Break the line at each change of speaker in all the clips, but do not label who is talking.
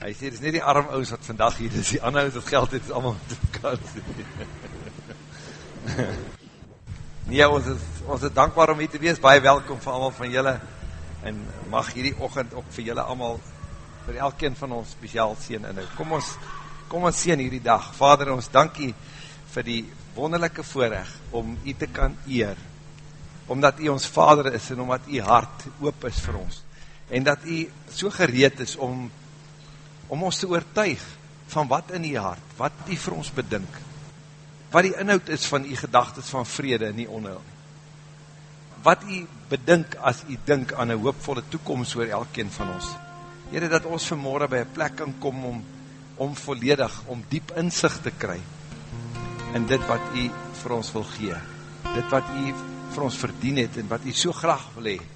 Hy sê, dit is nie die arm ouds wat vandag hier is, die ander ouds wat geld het, is allemaal op die kant. nee, ons is, ons is dankbaar om hier te wees, baie welkom vir allemaal van julle, en mag hierdie ochend ook vir julle allemaal, vir elkeen van ons speciaal sien inhou. Kom ons, kom ons sien hierdie dag. Vader, ons dankie vir die wonderlijke voorrecht om u te kan eer, omdat u ons vader is en omdat u hart oop is vir ons, en dat u so gereed is om om ons te oortuig van wat in die hart, wat die vir ons bedink, wat die inhoud is van die gedagtes van vrede en die onheil, wat die bedink as die dink aan een hoopvolle toekomst oor elkeen van ons. Heren, dat ons vanmorgen by een plek kan kom om, om volledig, om diep inzicht te kry in dit wat u vir ons wil gee, dit wat u vir ons verdien het en wat u so graag wil hee,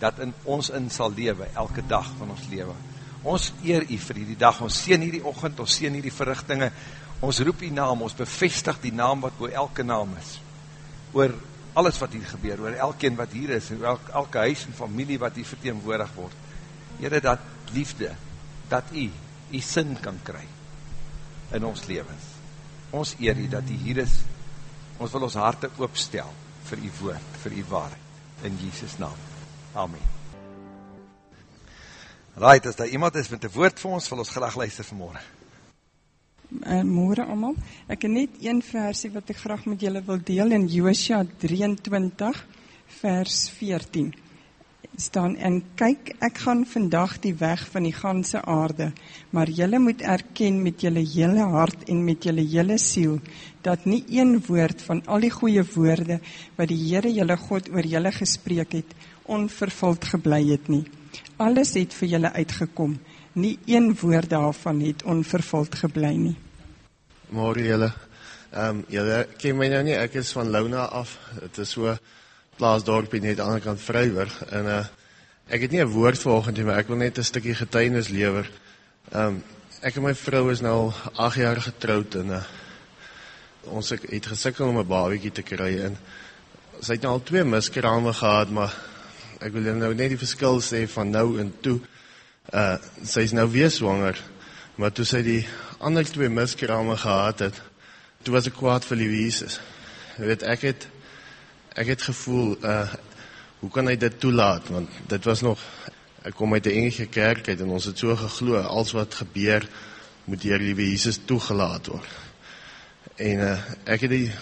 dat in ons in sal lewe, elke dag van ons lewe ons eer u vir die dag, ons sien hierdie ochend, ons sien hierdie verrichtinge, ons roep die naam, ons bevestig die naam wat oor elke naam is, oor alles wat hier gebeur, oor elkeen wat hier is, oor elke, huis en familie wat hier verteenwoordig word, Heere, dat liefde, dat u, u sin kan kry, in ons levens, ons eer u, dat u hier is, ons wil ons harte oopstel, vir u woord, vir u waarheid, in Jesus naam, Amen. Right, as daar iemand is met een woord vir ons, wil ons graag luister vanmorgen.
Uh, morgen allemaal. Ek het net een versie wat ek graag met julle wil deel in Joosja 23 vers 14. Staan en kyk, ek gaan vandag die weg van die ganse aarde, maar julle moet erken met julle hele hart en met julle hele siel dat nie een woord van al die goeie woorde wat die Here julle God oor julle gespreek het onvervuld gebly het nie alles het vir julle uitgekom. Nie een woord daarvan het onvervuld gebly nie.
Môre julle. Ehm um, julle ken my nou nie. Ek is van Louna af. Dit is so plaasdorpie net aan die ander kant Vryburg en uh ek het nie 'n woord vanoggend nie, maar ek wil net 'n stukkie getuienis lewer. Ehm um, ek en my vrou is nou 8 jaar getroud en uh ons het gesukkel om 'n babietjie te kry en sy het nou al twee miskrame gehad, maar ek wil nou net die verskil sê van nou en toe. Uh sy is nou weer swanger, maar toe sy die ander twee miskrame gehad het, toe was ek kwaad vir Jesus. Jy weet ek het ek het gevoel uh hoe kan hy dit toelaat want dit was nog ek kom uit 'n enige kerk en ons het so geglo als wat gebeur moet deur liewe Jesus toegelaat word. En uh ek het die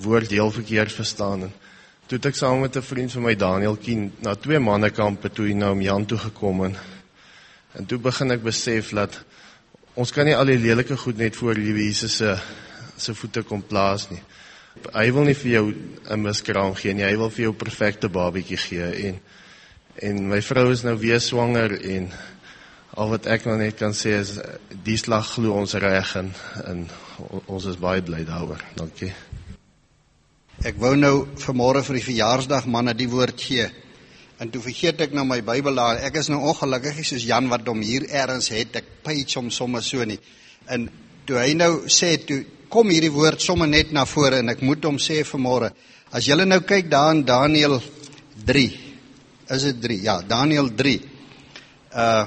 woord heel verkeerd verstaan en toe ek saam met 'n vriend van my Daniel Kien na twee mannekampe toe in nou om Jan toe gekom en en toe begin ek besef dat ons kan nie al die lelike goed net voor die Jesus se se voete kom plaas nie. Hy wil nie vir jou 'n miskraam gee nie. Hy wil vir jou perfekte babatjie gee en en my vrou is nou weer swanger en al wat ek nou net kan sê is die slag glo ons reg en, en ons is baie bly daaroor. Dankie.
Ek wou nou vanmôre vir die verjaarsdag manne die woord gee. En toe vergeet ek nou my Bybel daar. Ek is nou ongelukkig soos Jan wat hom hier eers het. Ek page hom sommer so nie. En toe hy nou sê toe kom hierdie woord sommer net na vore en ek moet hom sê vanmôre. As julle nou kyk daar in Daniël 3. Is dit 3? Ja, Daniël 3. Uh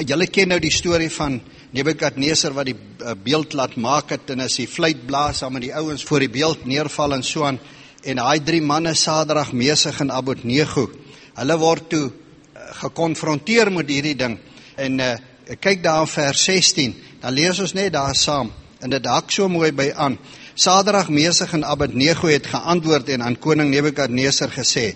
julle ken nou die storie van Nebukadneser wat die uh, beeld laat maak het en as hy fluit blaas aan met die ouens voor die beeld neerval en so aan en daai drie manne Sadrag, Mesig en Abednego. Hulle word toe uh, gekonfronteer met hierdie ding en uh, kyk daar in vers 16. Dan lees ons net daar saam en dit hak so mooi by aan. Sadrag, Mesig en Abednego het geantwoord en aan koning Nebukadneser gesê: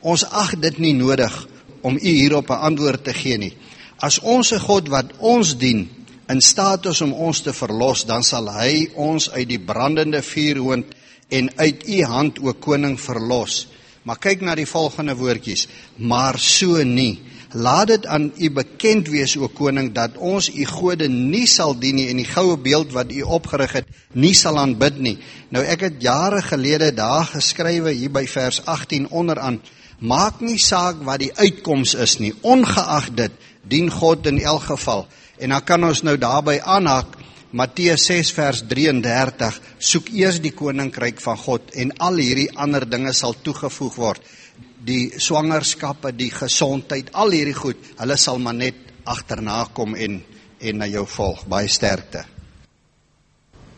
"Ons ag dit nie nodig om u hierop 'n antwoord te gee nie. As ons se God wat ons dien in staat is om ons te verlos, dan sal hy ons uit die brandende vuurhoond en uit u hand o koning verlos. Maar kyk na die volgende woordjies, maar so nie. Laat dit aan u bekend wees o koning dat ons u gode nie sal dien nie en die goue beeld wat u opgerig het nie sal aanbid nie. Nou ek het jare gelede daar geskrywe hier by vers 18 onderaan maak nie saak wat die uitkoms is nie ongeag dit dien God in elk geval En dan kan ons nou daarby aanhaak Matteus 6 vers 33 soek eers die koninkryk van God en al hierdie ander dinge sal toegevoeg word. Die swangerskappe, die gesondheid, al hierdie goed, hulle sal maar net agterna kom en en na jou volg. Baie sterkte.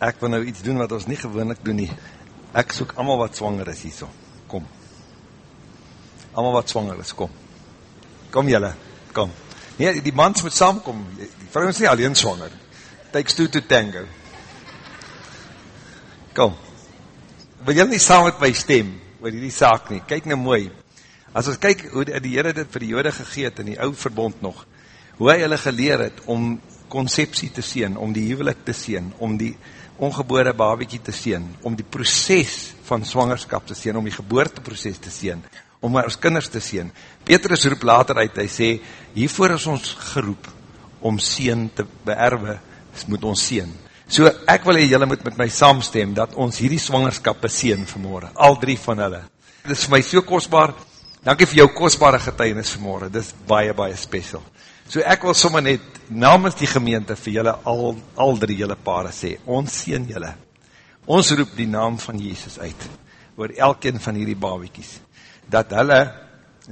Ek wil nou iets doen wat ons nie gewoonlik doen nie. Ek soek allemaal wat zwanger is hierso. Kom. Allemaal wat zwanger is, kom. Kom jylle, kom. Nee, die mans moet saamkom. Die vrou is nie alleen zwanger. Takes two to tango. Kom. Wil jylle nie saam met my stem, oor die saak nie. Kyk nou mooi. As ons kyk hoe die Heere dit vir die jode gegeet in die ou verbond nog, hoe hy hulle geleer het om conceptie te sien, om die huwelik te sien, om die ongebore babiekie te sien, om die proces van swangerskap te sien, om die geboorteproces te sien, om ons kinders te sien. Petrus roep later uit, hy sê, hiervoor is ons geroep om sien te beerwe, moet ons sien. So ek wil hê julle moet met my saamstem dat ons hierdie swangerskap beseën vanmôre, al drie van hulle. Dit is vir my so kosbaar. Dankie vir jou kosbare getuienis vanmôre. Dit is baie baie spesiaal. So ek wil sommer net namens die gemeente vir julle al al drie julle pare sê, ons seën julle. Ons roep die naam van Jesus uit oor elkeen van hierdie babatjies dat hulle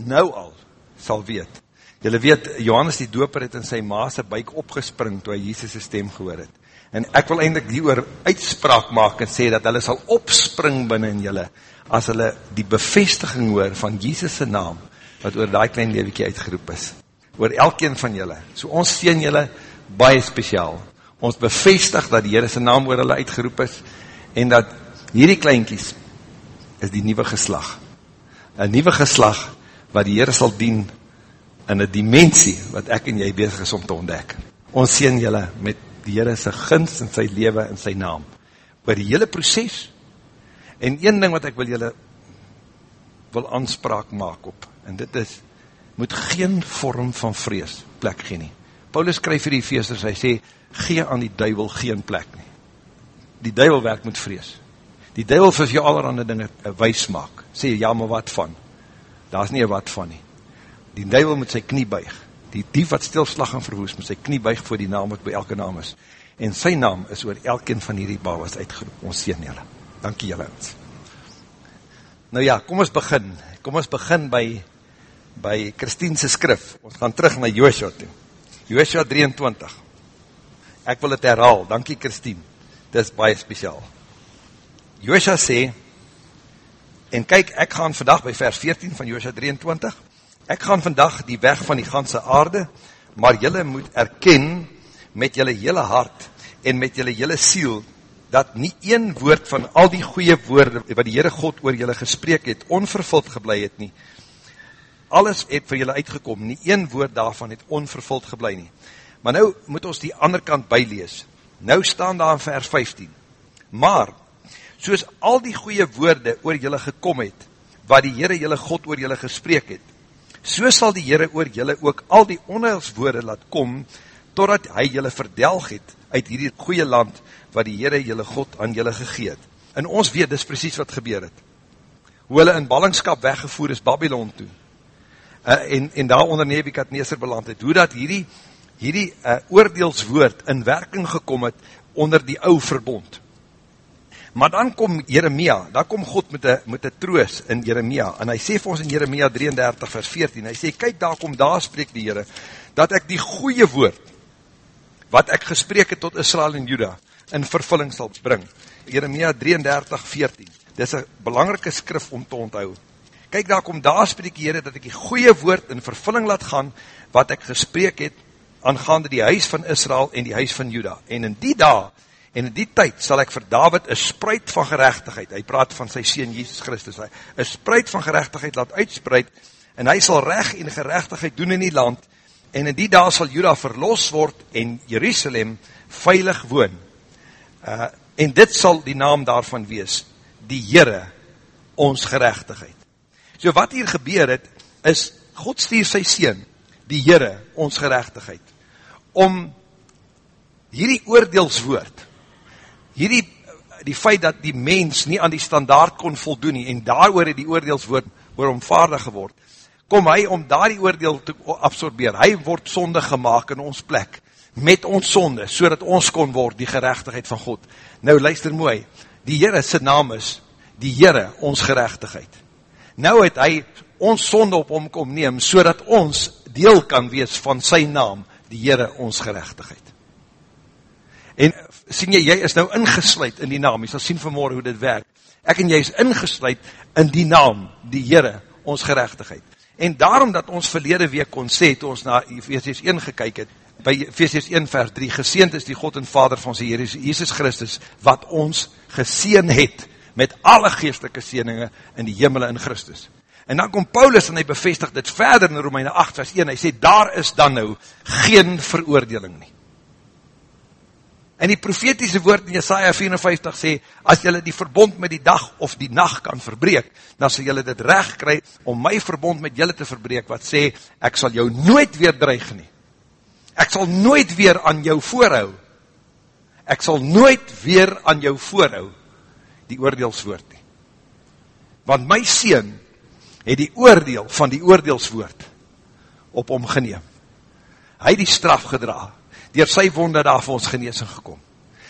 nou al sal weet. Julle weet Johannes die Doper het in sy ma se buik opgespring toe hy Jesus stem gehoor het. En ek wil eindelijk die oor uitspraak maak en sê dat hulle sal opspring binnen in julle, as hulle die bevestiging hoor van Jesus' naam, wat oor die klein lewekie uitgeroep is. Oor elkeen van julle. So ons sien julle baie speciaal. Ons bevestig dat die Heere sy naam oor hulle uitgeroep is, en dat hierdie kleinkies is die nieuwe geslag. Een nieuwe geslag wat die Heere sal dien in een dimensie wat ek en jy bezig is om te ontdek. Ons sien julle met die Heere sy gins in sy leven in sy naam. Oor die hele proces. En een ding wat ek wil julle wil aanspraak maak op, en dit is, moet geen vorm van vrees plek gee nie. Paulus skryf vir die feesters, hy sê, gee aan die duivel geen plek nie. Die duivel werk met vrees. Die duivel vir jou allerhande dinge wijs maak. Sê, ja, maar wat van? Daar is nie wat van nie. Die duivel moet sy knie buig die dief wat stilslag en verwoes, moet sy knie buig voor die naam wat by elke naam is. En sy naam is oor elkeen van hierdie babas uitgeroep. Ons sien julle. Dankie julle. Nou ja, kom ons begin. Kom ons begin by by Christiense skrif. Ons gaan terug na Joshua toe. Joshua 23. Ek wil het herhaal. Dankie Christien. Dit is baie speciaal. Joshua sê, en kyk, ek gaan vandag by vers 14 van Joshua 23, ek gaan vandag die weg van die ganse aarde, maar jylle moet erken met jylle hele hart en met jylle hele siel, dat nie een woord van al die goeie woorde wat die Heere God oor jylle gesprek het, onvervuld geblei het nie. Alles het vir jylle uitgekom, nie een woord daarvan het onvervuld geblei nie. Maar nou moet ons die ander kant bylees. Nou staan daar in vers 15. Maar, soos al die goeie woorde oor jylle gekom het, wat die Heere jylle God oor jylle gesprek het, so sal die Heere oor julle ook al die onheilswoorde laat kom, totdat hy julle verdelg het uit hierdie goeie land, wat die Heere julle God aan julle gegeet. En ons weet, dis precies wat gebeur het. Hoe hulle in ballingskap weggevoer is Babylon toe, uh, en, en daar onder Nebuchadnezzar beland het, hoe dat hierdie, hierdie uh, oordeelswoord in werking gekom het onder die ou verbond. Maar dan kom Jeremia, dan kom God met een, met een troos in Jeremia, en hy sê vir ons in Jeremia 33 vers 14, hy sê, kyk daar kom, daar spreek die Heere, dat ek die goeie woord, wat ek gesprek het tot Israel en Juda, in vervulling sal bring. Jeremia 33 14, dit is een belangrike skrif om te onthou. Kyk daar kom, daar spreek die Heere, dat ek die goeie woord in vervulling laat gaan, wat ek gesprek het, aangaande die huis van Israel en die huis van Juda. En in die dag, En in die tyd sal ek vir David een spruit van gerechtigheid, hy praat van sy Seen Jesus Christus, hy, een spruit van gerechtigheid laat uitspreid, en hy sal recht en gerechtigheid doen in die land, en in die dag sal Juda verlos word, en Jerusalem veilig woon. Uh, en dit sal die naam daarvan wees, die Heere, ons gerechtigheid. So wat hier gebeur het, is, God stuur sy Seen, die Heere, ons gerechtigheid, om hierdie oordeelswoord, hierdie, die feit dat die mens nie aan die standaard kon voldoen nie, en daar het die oordeelswoord oor omvaardig geword, kom hy om daar die oordeel te absorbeer, hy word sonde gemaakt in ons plek, met ons sonde, so ons kon word, die gerechtigheid van God. Nou luister mooi, die Heere sy naam is, die Heere ons gerechtigheid. Nou het hy ons sonde op hom kom neem, so ons deel kan wees van sy naam, die Heere ons gerechtigheid. En sien jy, jy is nou ingesluid in die naam, jy sal sien vanmorgen hoe dit werk. Ek en jy is ingesluid in die naam, die Heere, ons gerechtigheid. En daarom dat ons verlede week kon sê, toe ons na Ephesians 1 gekyk het, by Ephesians 1 vers 3, geseend is die God en Vader van sy Heer Jesus Christus, wat ons geseen het, met alle geestelike seeninge in die hemel in Christus. En dan kom Paulus en hy bevestig dit verder in Romeine 8 vers 1, hy sê, daar is dan nou geen veroordeling nie. En die profetiese woord in Jesaja 54 sê, as jylle die verbond met die dag of die nacht kan verbreek, dan sal jylle dit recht kry om my verbond met jylle te verbreek, wat sê, ek sal jou nooit weer dreig nie. Ek sal nooit weer aan jou voorhou. Ek sal nooit weer aan jou voorhou, die oordeelswoord nie. Want my sien het die oordeel van die oordeelswoord op hom geneem. Hy het die straf gedraag dier sy wonde daar vir ons geneesing gekom.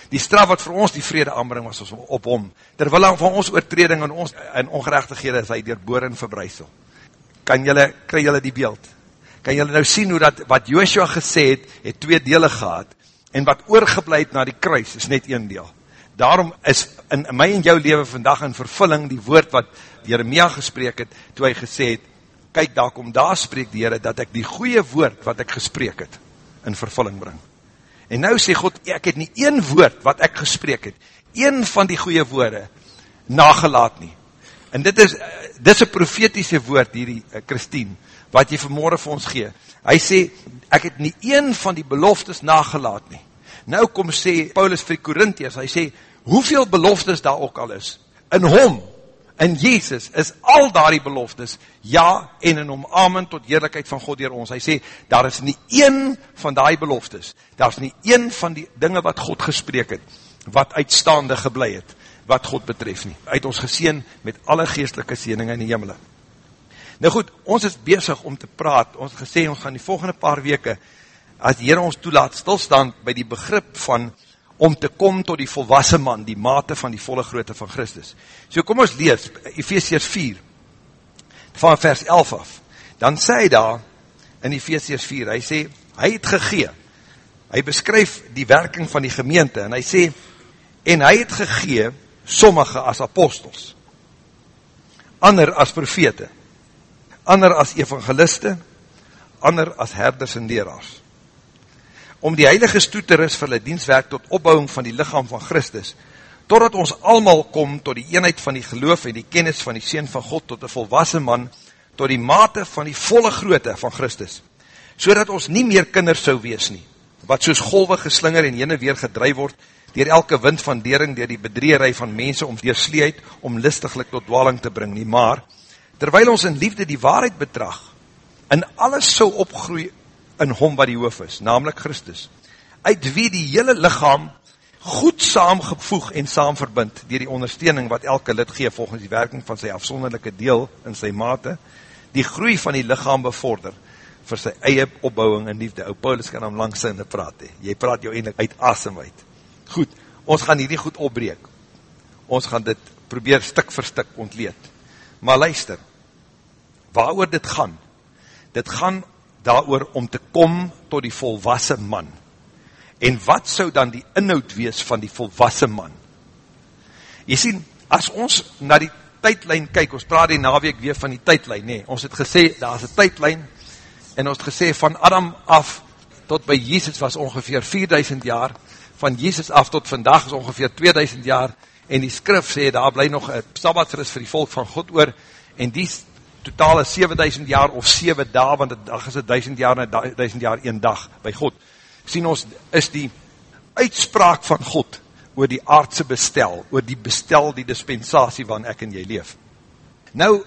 Die straf wat vir ons die vrede aanbring was op hom, terwille van ons oortreding en ons en ongerechtighede is hy dier en verbruisel. Kan jylle, kry jylle die beeld? Kan jylle nou sien hoe dat, wat Joshua gesê het, het twee dele gehad, en wat oorgebleid na die kruis is net een deel. Daarom is in my en jou leven vandag in vervulling die woord wat Jeremia gesprek het, toe hy gesê het, kyk daar kom, daar spreek die Heere, dat ek die goeie woord wat ek gesprek het, in vervulling bring. En nou sê God, ek het nie een woord wat ek gesprek het, een van die goeie woorde, nagelaat nie. En dit is, dit is een profetiese woord, hierdie uh, Christine, wat jy vanmorgen vir ons gee. Hy sê, ek het nie een van die beloftes nagelaat nie. Nou kom sê Paulus vir Korintiërs, hy sê, hoeveel beloftes daar ook al is, in hom, in Jezus is al daardie beloftes, ja en in hom amen tot heerlijkheid van God dier ons. Hy sê, daar is nie een van die beloftes, daar is nie een van die dinge wat God gesprek het, wat uitstaande geblei het, wat God betref nie. Uit ons geseen met alle geestelike seeninge in die hemel. Nou goed, ons is bezig om te praat, ons gesê, ons gaan die volgende paar weke, as die Heer ons toelaat, stilstaan by die begrip van om te kom tot die volwassen man, die mate van die volle grootte van Christus. So kom ons lees, Ephesians 4, van vers 11 af. Dan sê hy daar, in Ephesians 4, hy sê, hy het gegee, hy beskryf die werking van die gemeente, en hy sê, en hy het gegee, sommige as apostels, ander as profete, ander as evangeliste, ander as herders en leraars, om die heilige stoeteris vir die dienstwerk tot opbouwing van die lichaam van Christus, totdat ons allemaal kom tot die eenheid van die geloof en die kennis van die Seen van God tot die volwassen man, tot die mate van die volle groote van Christus, so ons nie meer kinders sou wees nie, wat soos golwe geslinger en jene weer gedry word, dier elke wind van dering, dier die bedreerij van mense om deersleeheid, om listiglik tot dwaling te bring nie, maar, terwyl ons in liefde die waarheid betrag, in alles sou opgroei in hom wat die hoof is, namelijk Christus, uit wie die hele lichaam goed saamgevoeg en saamverbind, dier die ondersteuning wat elke lid gee volgens die werking van sy afsonderlijke deel in sy mate, die groei van die lichaam bevorder, vir sy eie opbouwing en liefde. O Paulus kan hom langs sinne praat, he. jy praat jou eindelijk uit asem uit. Goed, ons gaan hierdie goed opbreek. Ons gaan dit probeer stik vir stik ontleed. Maar luister, waar dit gaan? Dit gaan daar om te kom tot die volwassen man. En wat sou dan die inhoud wees van die volwassen man? Jy sien, as ons na die tydlijn kyk, ons praat die naweek weer van die tydlijn, nee, ons het gesê, daar is een tydlijn, en ons het gesê, van Adam af tot by Jesus was ongeveer 4000 jaar, van Jesus af tot vandag is ongeveer 2000 jaar, en die skrif sê, daar bly nog een sabbatsris vir die volk van God oor, en die totale 7000 jaar of 7 dae, want die dag is het 1000 jaar en 1000 jaar een dag by God. Sien ons, is die uitspraak van God oor die aardse bestel, oor die bestel, die dispensatie van ek en jy leef. Nou,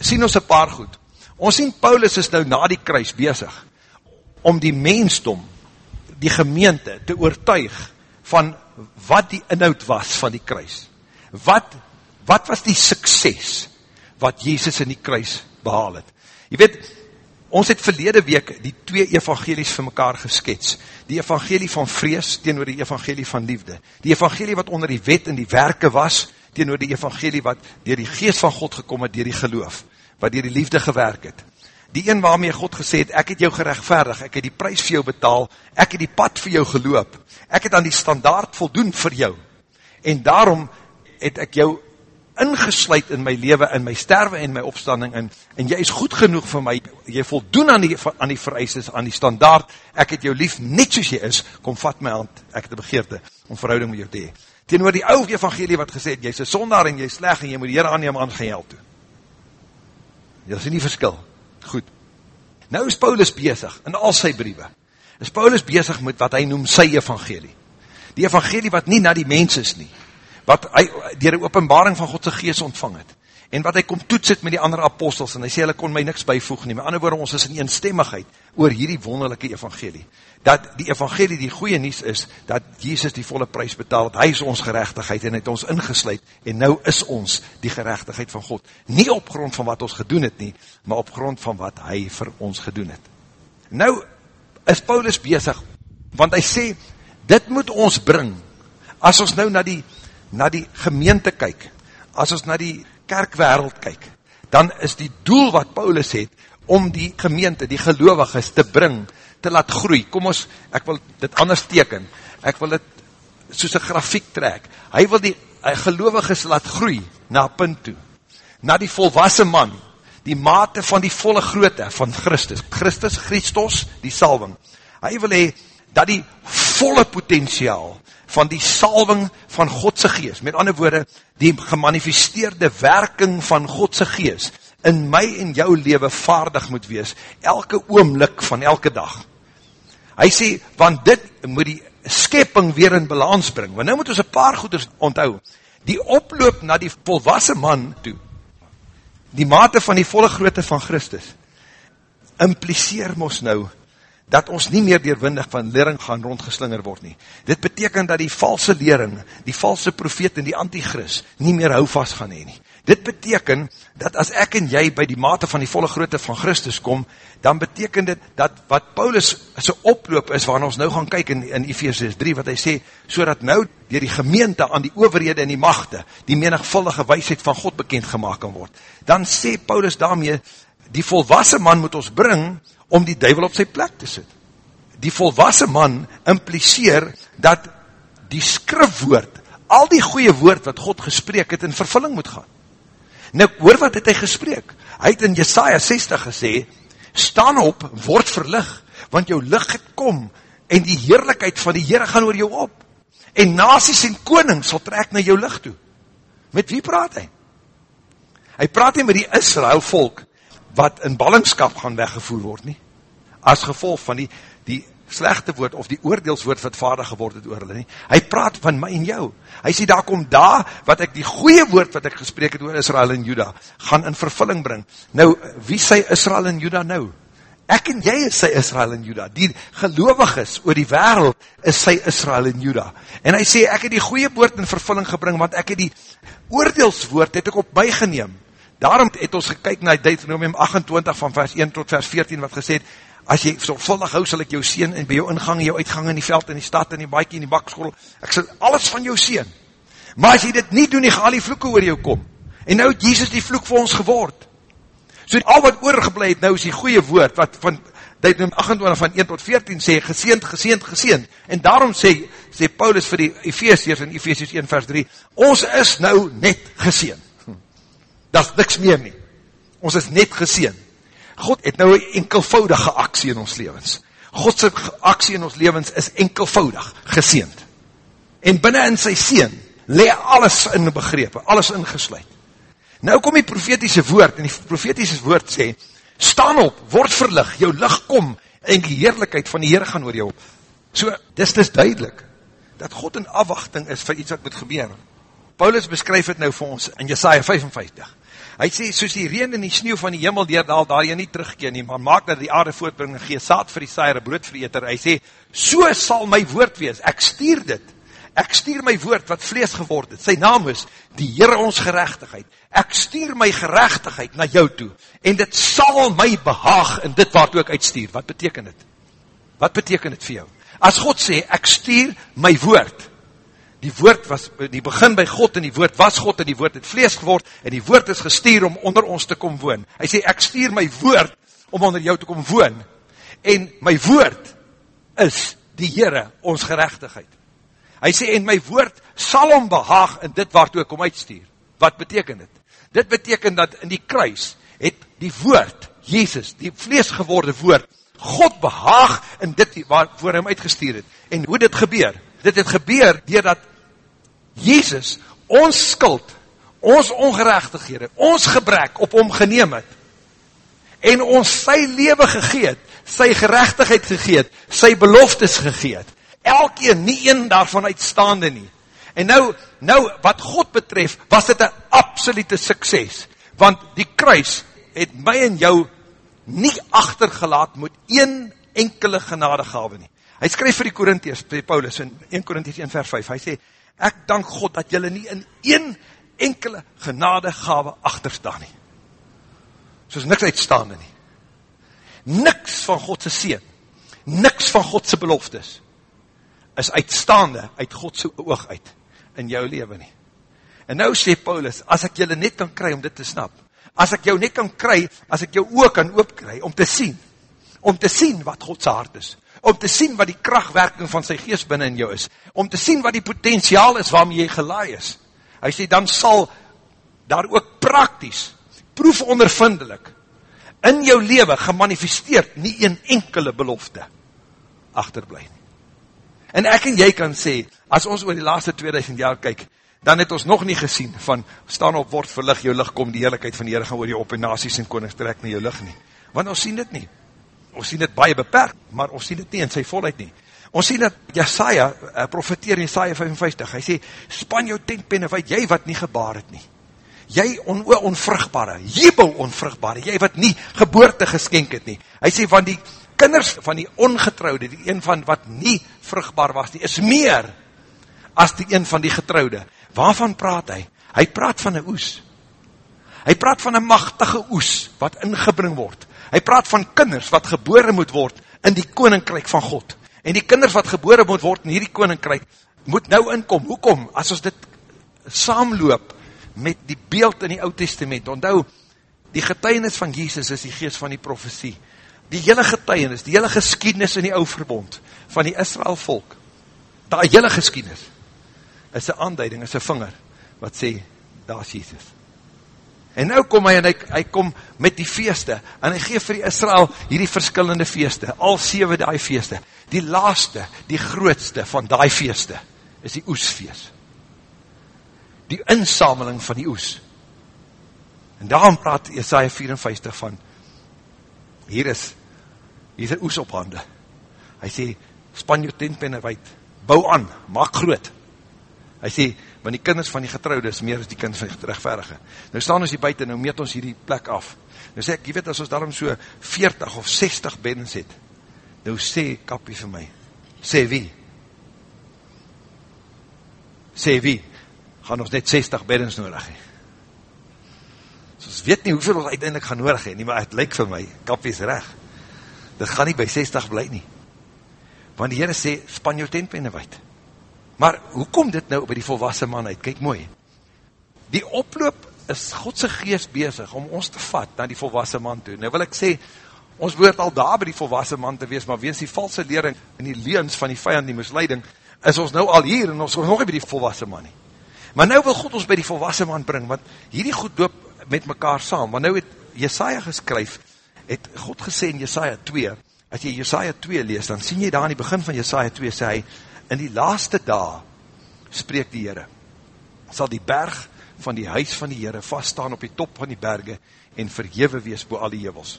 sien ons een paar goed. Ons sien Paulus is nou na die kruis bezig om die mensdom, die gemeente, te oortuig van wat die inhoud was van die kruis. Wat, wat was die sukses wat Jezus in die kruis behaal het. Je weet, ons het verlede week die twee evangelies vir mekaar geskets. Die evangelie van vrees teenoor die evangelie van liefde. Die evangelie wat onder die wet en die werke was, teenoor die evangelie wat dier die geest van God gekom het, dier die geloof, wat dier die liefde gewerk het. die een waarmee God gesê het, ek het jou gerechtvaardig, ek het die prijs vir jou betaal, ek het die pad vir jou geloop, ek het aan die standaard voldoen vir jou, en daarom het ek jou ingesluid in my leven, in my sterwe en my opstanding, en, en jy is goed genoeg vir my, jy voldoen aan die, aan die vereises, aan die standaard, ek het jou lief net soos jy is, kom vat my hand, ek het die begeerte, om verhouding met jou te hee. Teenoor die ouwe evangelie wat gesê het, jy is een sondaar en jy is sleg, en jy moet die aanneem aan geen toe. Dit is nie verskil. Goed. Nou is Paulus bezig, in al sy briewe, is Paulus bezig met wat hy noem sy evangelie. Die evangelie wat nie na die mens is nie, wat hy dier die openbaring van Godse geest ontvang het, en wat hy kom toets het met die andere apostels, en hy sê, hulle kon my niks bijvoeg nie, met ander woorde, ons is in eenstemmigheid oor hierdie wonderlijke evangelie, dat die evangelie die goeie nies is, dat Jezus die volle prijs betaal, dat hy is ons gerechtigheid, en het ons ingesluid, en nou is ons die gerechtigheid van God, nie op grond van wat ons gedoen het nie, maar op grond van wat hy vir ons gedoen het. Nou is Paulus bezig, want hy sê, dit moet ons bring, as ons nou na die, na die gemeente kyk, as ons na die kerkwereld kyk, dan is die doel wat Paulus het, om die gemeente, die geloviges te bring, te laat groei. Kom ons, ek wil dit anders teken, ek wil dit soos een grafiek trek. Hy wil die geloviges laat groei, na punt toe, na die volwassen man, die mate van die volle grootte van Christus. Christus, Christus, die salving. Hy wil hee, dat die volle potentiaal van die salving van Godse geest, met ander woorde, die gemanifesteerde werking van Godse geest, in my en jou leven vaardig moet wees, elke oomlik van elke dag. Hy sê, want dit moet die skepping weer in balans bring, want nou moet ons een paar goeders onthou, die oploop na die volwassen man toe, die mate van die volle grootte van Christus, impliseer ons nou, dat ons nie meer deurwindig van lering gaan rondgeslinger word nie. Dit beteken dat die valse lering, die valse profeet en die antichrist nie meer hou vast gaan heen nie. Dit beteken dat as ek en jy by die mate van die volle grootte van Christus kom, dan beteken dit dat wat Paulus sy oploop is, waar ons nou gaan kyk in, in Ephesians 3, wat hy sê, so dat nou dier die gemeente aan die overhede en die machte, die menigvuldige wijsheid van God bekend gemaakt kan word. Dan sê Paulus daarmee, die volwassen man moet ons bring, om die duivel op sy plek te sit. Die volwassen man impliseer dat die skrifwoord, al die goeie woord wat God gespreek het, in vervulling moet gaan. Nou, hoor wat het hy gespreek? Hy het in Jesaja 60 gesê, staan op, word verlig, want jou licht het kom, en die heerlijkheid van die Heere gaan oor jou op. En nasies en koning sal trek na jou licht toe. Met wie praat hy? Hy praat nie met die Israel volk, wat in ballingskap gaan weggevoer word nie, as gevolg van die, die slechte woord, of die oordeelswoord wat vader geword het oor hulle nie, hy praat van my en jou, hy sê daar kom daar, wat ek die goeie woord wat ek gesprek het oor Israel en Juda, gaan in vervulling bring, nou, wie sê Israel en Juda nou? Ek en jy is sy Israel en Juda, die gelovig is oor die wereld, is sy Israel en Juda, en hy sê, ek het die goeie woord in vervulling gebring, want ek het die oordeelswoord, het ek op my geneem, Daarom het ons gekyk na Deuteronomium 28 van vers 1 tot vers 14 wat gesê het, as jy sorgvuldig hou, sal ek jou sien en by jou ingang, jou uitgang in die veld, in die stad, in die baakie, in die bakskool, ek sal alles van jou sien. Maar as jy dit nie doen, die gaan die vloeken oor jou kom. En nou het Jesus die vloek vir ons geword. So al wat oorgeblij het nou is die goeie woord, wat van Deuteronomium 28 van 1 tot 14 sê, geseend, geseend, geseend. En daarom sê, sê Paulus vir die Ephesiërs in Ephesiërs 1 vers 3, ons is nou net geseend dat is niks meer nie. Ons is net geseen. God het nou een enkelvoudige aksie in ons levens. Godse aksie in ons levens is enkelvoudig geseend. En binnen in sy seen, le alles in begrepen, alles ingesluid. Nou kom die profetiese woord, en die profetiese woord sê, staan op, word verlig, jou licht kom, en die heerlijkheid van die Heer gaan oor jou op. So, dis dis duidelik, dat God in afwachting is vir iets wat moet gebeur. Paulus beskryf het nou vir ons in Jesaja 55. Hy sê, soos die reen en die sneeuw van die hemel deerdal, daar jy nie terugkeer nie, maar maak dat die aarde voortbring en gee saad vir die saaier, brood vir die eter. Hy sê, so sal my woord wees, ek stuur dit, ek stuur my woord wat vlees geword het, sy naam is, die Heere ons gerechtigheid, ek stuur my gerechtigheid na jou toe, en dit sal my behaag in dit waartoe ek uitstuur. Wat beteken dit? Wat beteken dit vir jou? As God sê, ek stuur my woord, die woord was, die begin by God en die woord was God en die woord het vlees geword en die woord is gestuur om onder ons te kom woon. Hy sê, ek stuur my woord om onder jou te kom woon, en my woord is die Heere, ons gerechtigheid. Hy sê, en my woord sal om behaag in dit waartoe ek om uitstuur. Wat beteken dit? Dit beteken dat in die kruis het die woord, Jezus, die vleesgeworde woord, God behaag in dit waarvoor hy hom uitgestuur het. En hoe dit gebeur? Dit het gebeur doordat Jezus ons skuld, ons ongerechtighede, ons gebrek op hom geneem het, en ons sy leven gegeet, sy gerechtigheid gegeet, sy beloftes gegeet, elkeen nie een daarvan uitstaande nie. En nou, nou wat God betref, was dit een absolute sukses, want die kruis het my en jou nie achtergelaat met een enkele genadegave nie. Hy skryf vir die Korintiërs, vir Paulus in 1 Korintiërs 1 vers 5, hy sê, ek dank God dat jylle nie in een enkele genadegave achterstaan nie. Soos niks uitstaande nie. Niks van Godse seen, niks van Godse beloftes, is uitstaande uit Godse oog uit in jou leven nie. En nou sê Paulus, as ek jylle net kan kry om dit te snap, as ek jou net kan kry, as ek jou oog kan oopkry, om te sien, om te sien wat Godse hart is, om te sien wat die krachtwerking van sy geest binnen in jou is, om te sien wat die potentiaal is waarmee jy gelaai is. Hy sê, dan sal daar ook prakties, proefondervindelik, in jou leven gemanifesteerd nie een enkele belofte achterblij. En ek en jy kan sê, as ons oor die laatste 2000 jaar kyk, dan het ons nog nie gesien van, staan op, word verlig, jou licht kom, die heerlijkheid van die Heere gaan oor jou op en nasies en konings trek na jou licht nie. Want ons sien dit nie. Ons sien dit baie beperk, maar ons sien dit nie in sy volheid nie. Ons sien dat Jesaja, uh, profeteer in Jesaja 55, hy sê, span jou tentpenne uit, jy wat nie gebaar het nie. Jy on, onvrugbare, jebel onvrugbare, jy wat nie geboorte geskenk het nie. Hy sê, van die kinders van die ongetrouwde, die een van wat nie vrugbaar was nie, is meer as die een van die getrouwde. Waarvan praat hy? Hy praat van een oes. Hy praat van een machtige oes, wat ingebring word. Hy praat van kinders wat gebore moet word in die koninkryk van God. En die kinders wat gebore moet word in hierdie koninkryk, moet nou inkom. Hoekom? As ons dit saamloop met die beeld in die oud testament, onthou, die getuinis van Jesus is die geest van die profesie die hele getuienis, die hele geskiednis in die ou verbond, van die Israel volk, die hele geskiednis, is een aanduiding, is een vinger, wat sê, daar is Jesus. En nou kom hy, en hy, hy kom met die feeste, en hy geef vir die Israel, hierdie verskillende feeste, al 7 die feeste, die laaste, die grootste van die feeste, is die oesfeest. Die insameling van die oes. En daarom praat Jesaja 54 van, hier is hier is een oes op hande. Hy sê, span jou tentpenne wijd, bou aan, maak groot. Hy sê, want die kinders van die getrouwde is meer as die kinders van die rechtverige. Nou staan ons hier buiten, nou meet ons hier die plek af. Nou sê ek, jy weet, as ons daarom so 40 of 60 beddens het, nou sê kapie vir my, sê wie? Sê wie? Gaan ons net 60 beddens nodig hee. So ons weet nie hoeveel ons uiteindelik gaan nodig hee, nie, maar het lyk vir my, kapie is recht dit gaan nie by 60 bly nie. Want die Heere sê, span jou tentpenne wijd. Maar, hoe kom dit nou by die volwassen man uit? Kijk mooi. Die oploop is Godse geest bezig om ons te vat na die volwassen man toe. Nou wil ek sê, ons woord al daar by die volwassen man te wees, maar weens die valse lering en die leens van die vijand, die misleiding, is ons nou al hier en ons is nog by die volwassen man nie. Maar nou wil God ons by die volwassen man bring, want hierdie goed doop met mekaar saam, want nou het Jesaja geskryf, het God gesê in Jesaja 2, as jy Jesaja 2 lees, dan sien jy daar in die begin van Jesaja 2, sê hy, in die laaste dag, spreek die Heere, sal die berg van die huis van die Heere vaststaan op die top van die berge, en verhewe wees bo al die hevels.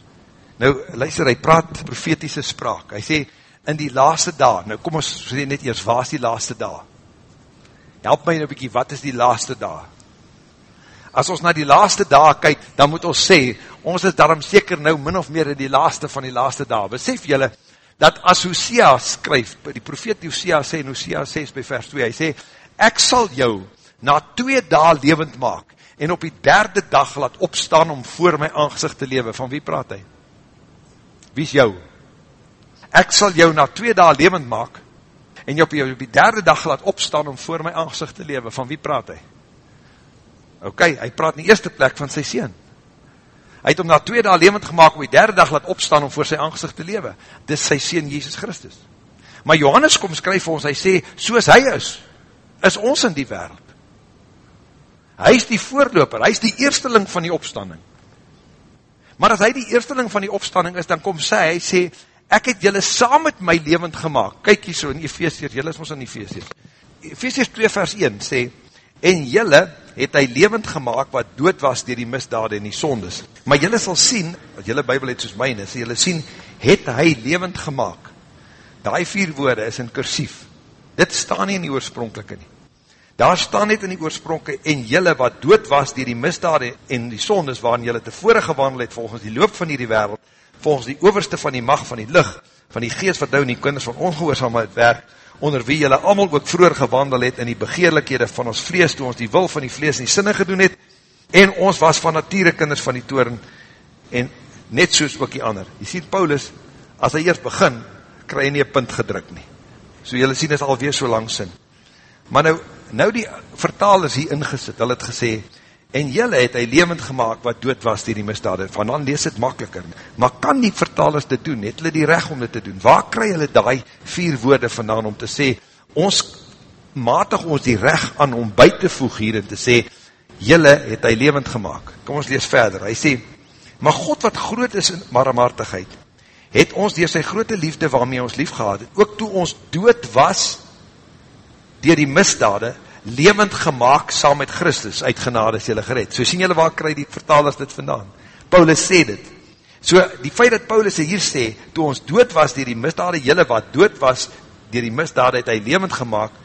Nou, luister, hy praat profetiese spraak, hy sê, in die laaste dag, nou kom ons sê net eers, waar is die laaste dag? Help my nou bykie, wat is die laaste dag? as ons na die laaste dag kyk, dan moet ons sê, ons is daarom seker nou min of meer in die laaste van die laaste dag. Besef julle, dat as Hosea skryf, die profeet Hosea sê in Hosea 6 by vers 2, hy sê, ek sal jou na twee dag levend maak, en op die derde dag laat opstaan om voor my aangezicht te lewe. Van wie praat hy? Wie is jou? Ek sal jou na twee dag levend maak, en jou op die derde dag laat opstaan om voor my aangezicht te lewe. Van wie praat hy? Ok, hy praat in die eerste plek van sy sien. Hy het om na twee dae levend gemaakt, om die derde dag laat opstaan, om voor sy aangezicht te lewe. Dis sy Seen Jesus Christus. Maar Johannes kom skryf vir ons, hy sê, soos hy is, is ons in die wereld. Hy is die voorloper, hy is die eersteling van die opstanding. Maar as hy die eersteling van die opstanding is, dan kom sy, hy sê, ek het julle saam met my levend gemaakt. Kyk hier so in Ephesians, julle is ons in Ephesians. Ephesians 2 vers 1 sê, en julle het hy levend gemaakt wat dood was dier die misdade en die sondes. Maar julle sal sien, wat julle bybel het soos myne, sê julle sien, het hy levend gemaakt. Die vier woorde is in kursief. Dit staan nie in die oorspronkelike nie. Daar staan net in die oorspronke, en jylle wat dood was dier die misdade en die sondes, waarin jylle tevore gewandel het, volgens die loop van die wereld, volgens die overste van die macht van die licht, van die geest wat nou in die kinders van ongehoorzaamheid werk, onder wie jylle allemaal ook vroeger gewandel het in die begeerlikhede van ons vlees, toe ons die wil van die vlees in die sinne gedoen het, en ons was van nature kinders van die toren, en net soos ook die ander. Jy sien Paulus, as hy eerst begin, kry hy nie een punt gedruk nie. So jylle sien is alweer so lang sin. Maar nou, nou die vertalers hier ingesit, hulle het gesê, en jylle het hy levend gemaakt wat dood was die die misdade, van dan lees het makkeliker, maar kan die vertalers dit doen, het hulle die recht om dit te doen, waar kry hulle die vier woorde vandaan om te sê, ons matig ons die recht aan om by te voeg hier en te sê, jylle het hy levend gemaakt, kom ons lees verder, hy sê, maar God wat groot is in marmartigheid, het ons dier sy grote liefde waarmee ons lief gehad het, ook toe ons dood was, dier die misdade, levend gemaakt saam met Christus, uit genade is jylle gered. So sien jylle waar kry die vertalers dit vandaan. Paulus sê dit. So die feit dat Paulus hier sê, toe ons dood was dier die misdade, jylle wat dood was dier die misdade, het hy levend gemaakt,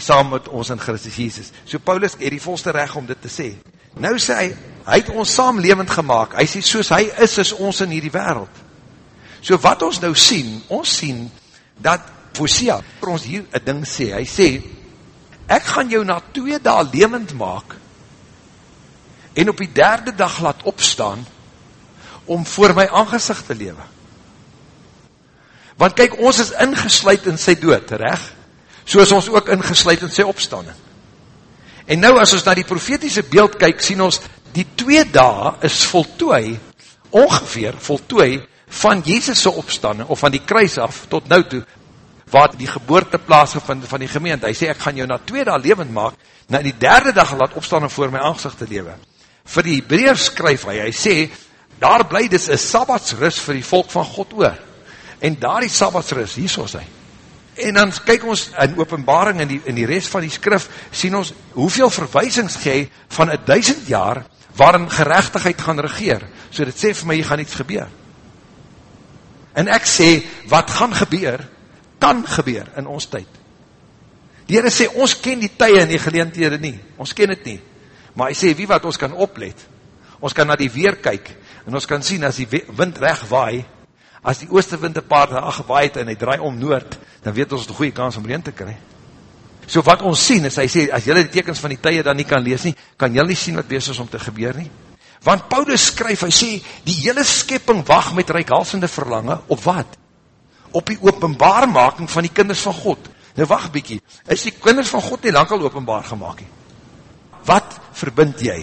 saam met ons in Christus Jesus. So Paulus het die volste recht om dit te sê. Nou sê hy, hy het ons saam levend gemaakt, hy sê, soos hy is, is ons in hierdie wereld. So wat ons nou sien, ons sien, dat Fosia, vir ons hier een ding sê, hy sê, ek gaan jou na twee daal levend maak, en op die derde dag laat opstaan, om voor my aangezicht te lewe. Want kyk, ons is ingesluid in sy dood, recht? Soos ons ook ingesluid in sy opstanding. En nou as ons na die profetiese beeld kyk, sien ons, die twee dae is voltooi, ongeveer voltooi, van Jezus' opstanding, of van die kruis af, tot nou toe, waar die geboorte plaasgevind van die gemeente. Hy sê, ek gaan jou na twee dag levend maak, na die derde dag laat opstaan om voor my aangezicht te lewe. Vir die Hebreërs skryf hy, hy sê, daar bly dis een sabbatsrus vir die volk van God oor. En daar die sabbatsrus, hier soos hy. En dan kyk ons in openbaring in die, in die rest van die skrif, sien ons hoeveel verwijsings gee van een duisend jaar waarin gerechtigheid gaan regeer. So dit sê vir my, hier gaan iets gebeur. En ek sê, wat gaan gebeur, kan gebeur in ons tyd. Die Heere sê, ons ken die tye en die geleentede nie, ons ken het nie, maar hy sê, wie wat ons kan oplet, ons kan na die weer kyk, en ons kan sien, as die wind recht waai, as die ooste wind een paar dag gewaai het, en hy draai om noord, dan weet ons die goeie kans om reen te kry. So wat ons sien, is hy sê, as jylle die tekens van die tye dan nie kan lees nie, kan jylle nie sien wat wees is om te gebeur nie. Want Paulus skryf, hy sê, die hele skepping wacht met reikhalsende verlange, op wat? Op die openbaarmaking van die kinders van God. Nou wacht bykie, is die kinders van God nie lang al openbaar gemaakt nie? Wat verbind jy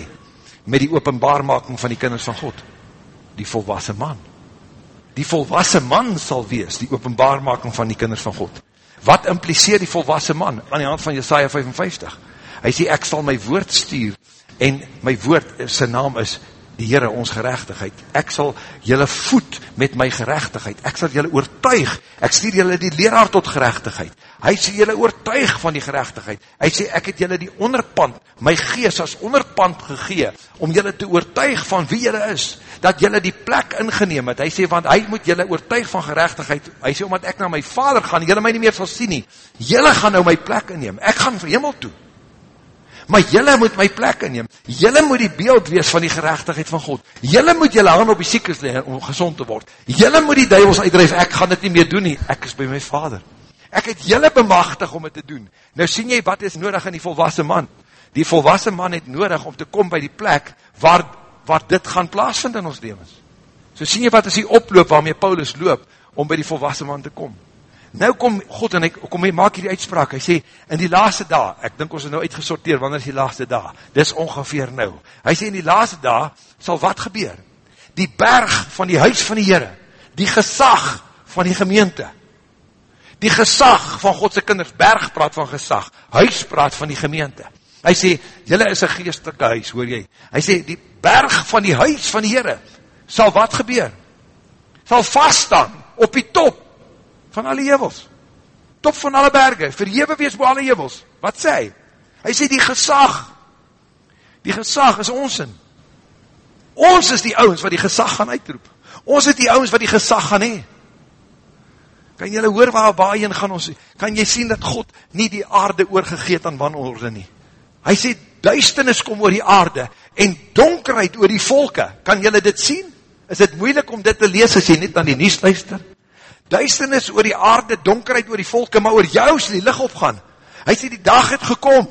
met die openbaarmaking van die kinders van God? Die volwassen man. Die volwassen man sal wees, die openbaarmaking van die kinders van God. Wat impliseer die volwassen man? Aan die hand van Jesaja 55. Hy sê, ek sal my woord stuur, en my woord, sy naam is die Heere ons gerechtigheid. Ek sal julle voed met my gerechtigheid. Ek sal julle oortuig. Ek stuur julle die leraar tot gerechtigheid. Hy sê julle oortuig van die gerechtigheid. Hy sê ek het julle die onderpand, my gees as onderpand gegee, om julle te oortuig van wie julle is. Dat julle die plek ingeneem het. Hy sê, want hy moet julle oortuig van gerechtigheid. Hy sê, omdat ek na my vader gaan, julle my nie meer sal sien nie. Julle gaan nou my plek inneem. Ek gaan vir hemel toe maar jylle moet my plek inneem, jylle moet die beeld wees van die gerechtigheid van God, jylle moet jylle hand op die siekes leen om gezond te word, jylle moet die duivels uitdrijf, ek gaan dit nie meer doen nie, ek is by my vader, ek het jylle bemachtig om het te doen, nou sien jy wat is nodig in die volwassen man, die volwassen man het nodig om te kom by die plek, waar, waar dit gaan plaasvind in ons levens, so sien jy wat is die oploop waarmee Paulus loop, om by die volwassen man te kom, Nou kom God en hy kom hy maak hierdie uitspraak. Hy sê in die laaste dae, ek dink ons het nou uitgesorteer wanneer is die laaste dae. Dis ongeveer nou. Hy sê in die laaste dae sal wat gebeur? die berg van die huis van die Heere, die gesag van die gemeente, die gesag van Godse kinders, berg praat van gesag, huis praat van die gemeente. Hy sê, jylle is een geestelike huis, hoor jy? Hy sê, die berg van die huis van die Heere, sal wat gebeur? Sal vaststaan, op die top, van alle jevels, top van alle berge, verhewe wees bo alle jevels, wat sê hy? Hy sê, die gesag, die gesag is ons in, ons is die ouwens wat die gesag gaan uitroep, ons is die ouwens wat die gesag gaan hee, kan jylle hoor waar heen gaan ons, kan jy sien dat God nie die aarde oorgegeet aan wanorde nie, hy sê, duisternis kom oor die aarde, en donkerheid oor die volke, kan jylle dit sien? Is dit moeilik om dit te lees as jy net aan die nies luister? Duisternis oor die aarde, donkerheid oor die volke, maar oor jou sal die licht opgaan. Hy sê, die dag het gekom,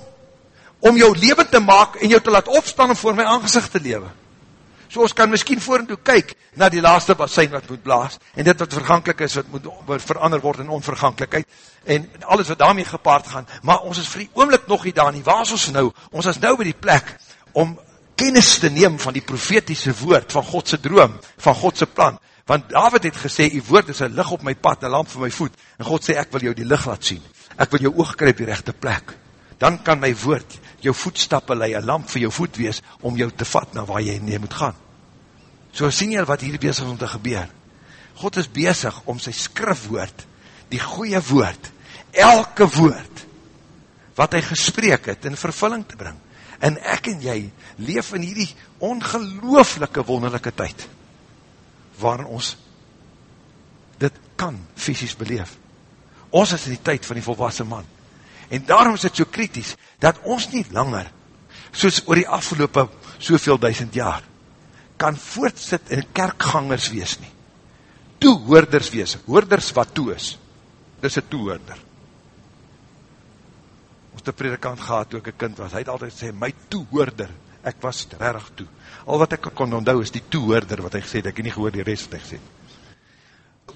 om jou leven te maak, en jou te laat opstaan, om voor my aangezicht te lewe. So ons kan miskien voor en toe kyk, na die laaste basijn wat moet blaas, en dit wat vergankelijk is, wat moet verander word in onvergankelijkheid, en alles wat daarmee gepaard gaan, maar ons is vir die oomlik nog nie daar nie, waar is ons nou? Ons is nou by die plek, om kennis te neem van die profetiese woord, van Godse droom, van Godse plan, want David het gesê, die woord is een lig op my pad, een lamp vir my voet, en God sê, ek wil jou die lig laat sien, ek wil jou oog kryp die rechte plek, dan kan my woord jou voetstappe lei, een lamp vir jou voet wees, om jou te vat na waar jy nie moet gaan. So sien jy wat hier bezig is om te gebeur. God is bezig om sy skrifwoord, die goeie woord, elke woord, wat hy gespreek het, in vervulling te bring. En ek en jy leef in hierdie ongelooflike wonderlijke tyd, waarin ons dit kan fysisk beleef. Ons is in die tyd van die volwassen man. En daarom is het so kritisch, dat ons nie langer, soos oor die afgelopen soveel duisend jaar, kan voortsit in kerkgangers wees nie. Toehoorders wees, hoorders wat toe is. Dis een toehoorder. Ons te predikant gehad toe ek een kind was, hy het altyd sê, my toehoorder, ek was rarig toe. Al wat ek kon onthou is die toehoorder wat hy gesê het, ek het nie gehoor die rest wat hy gesê het.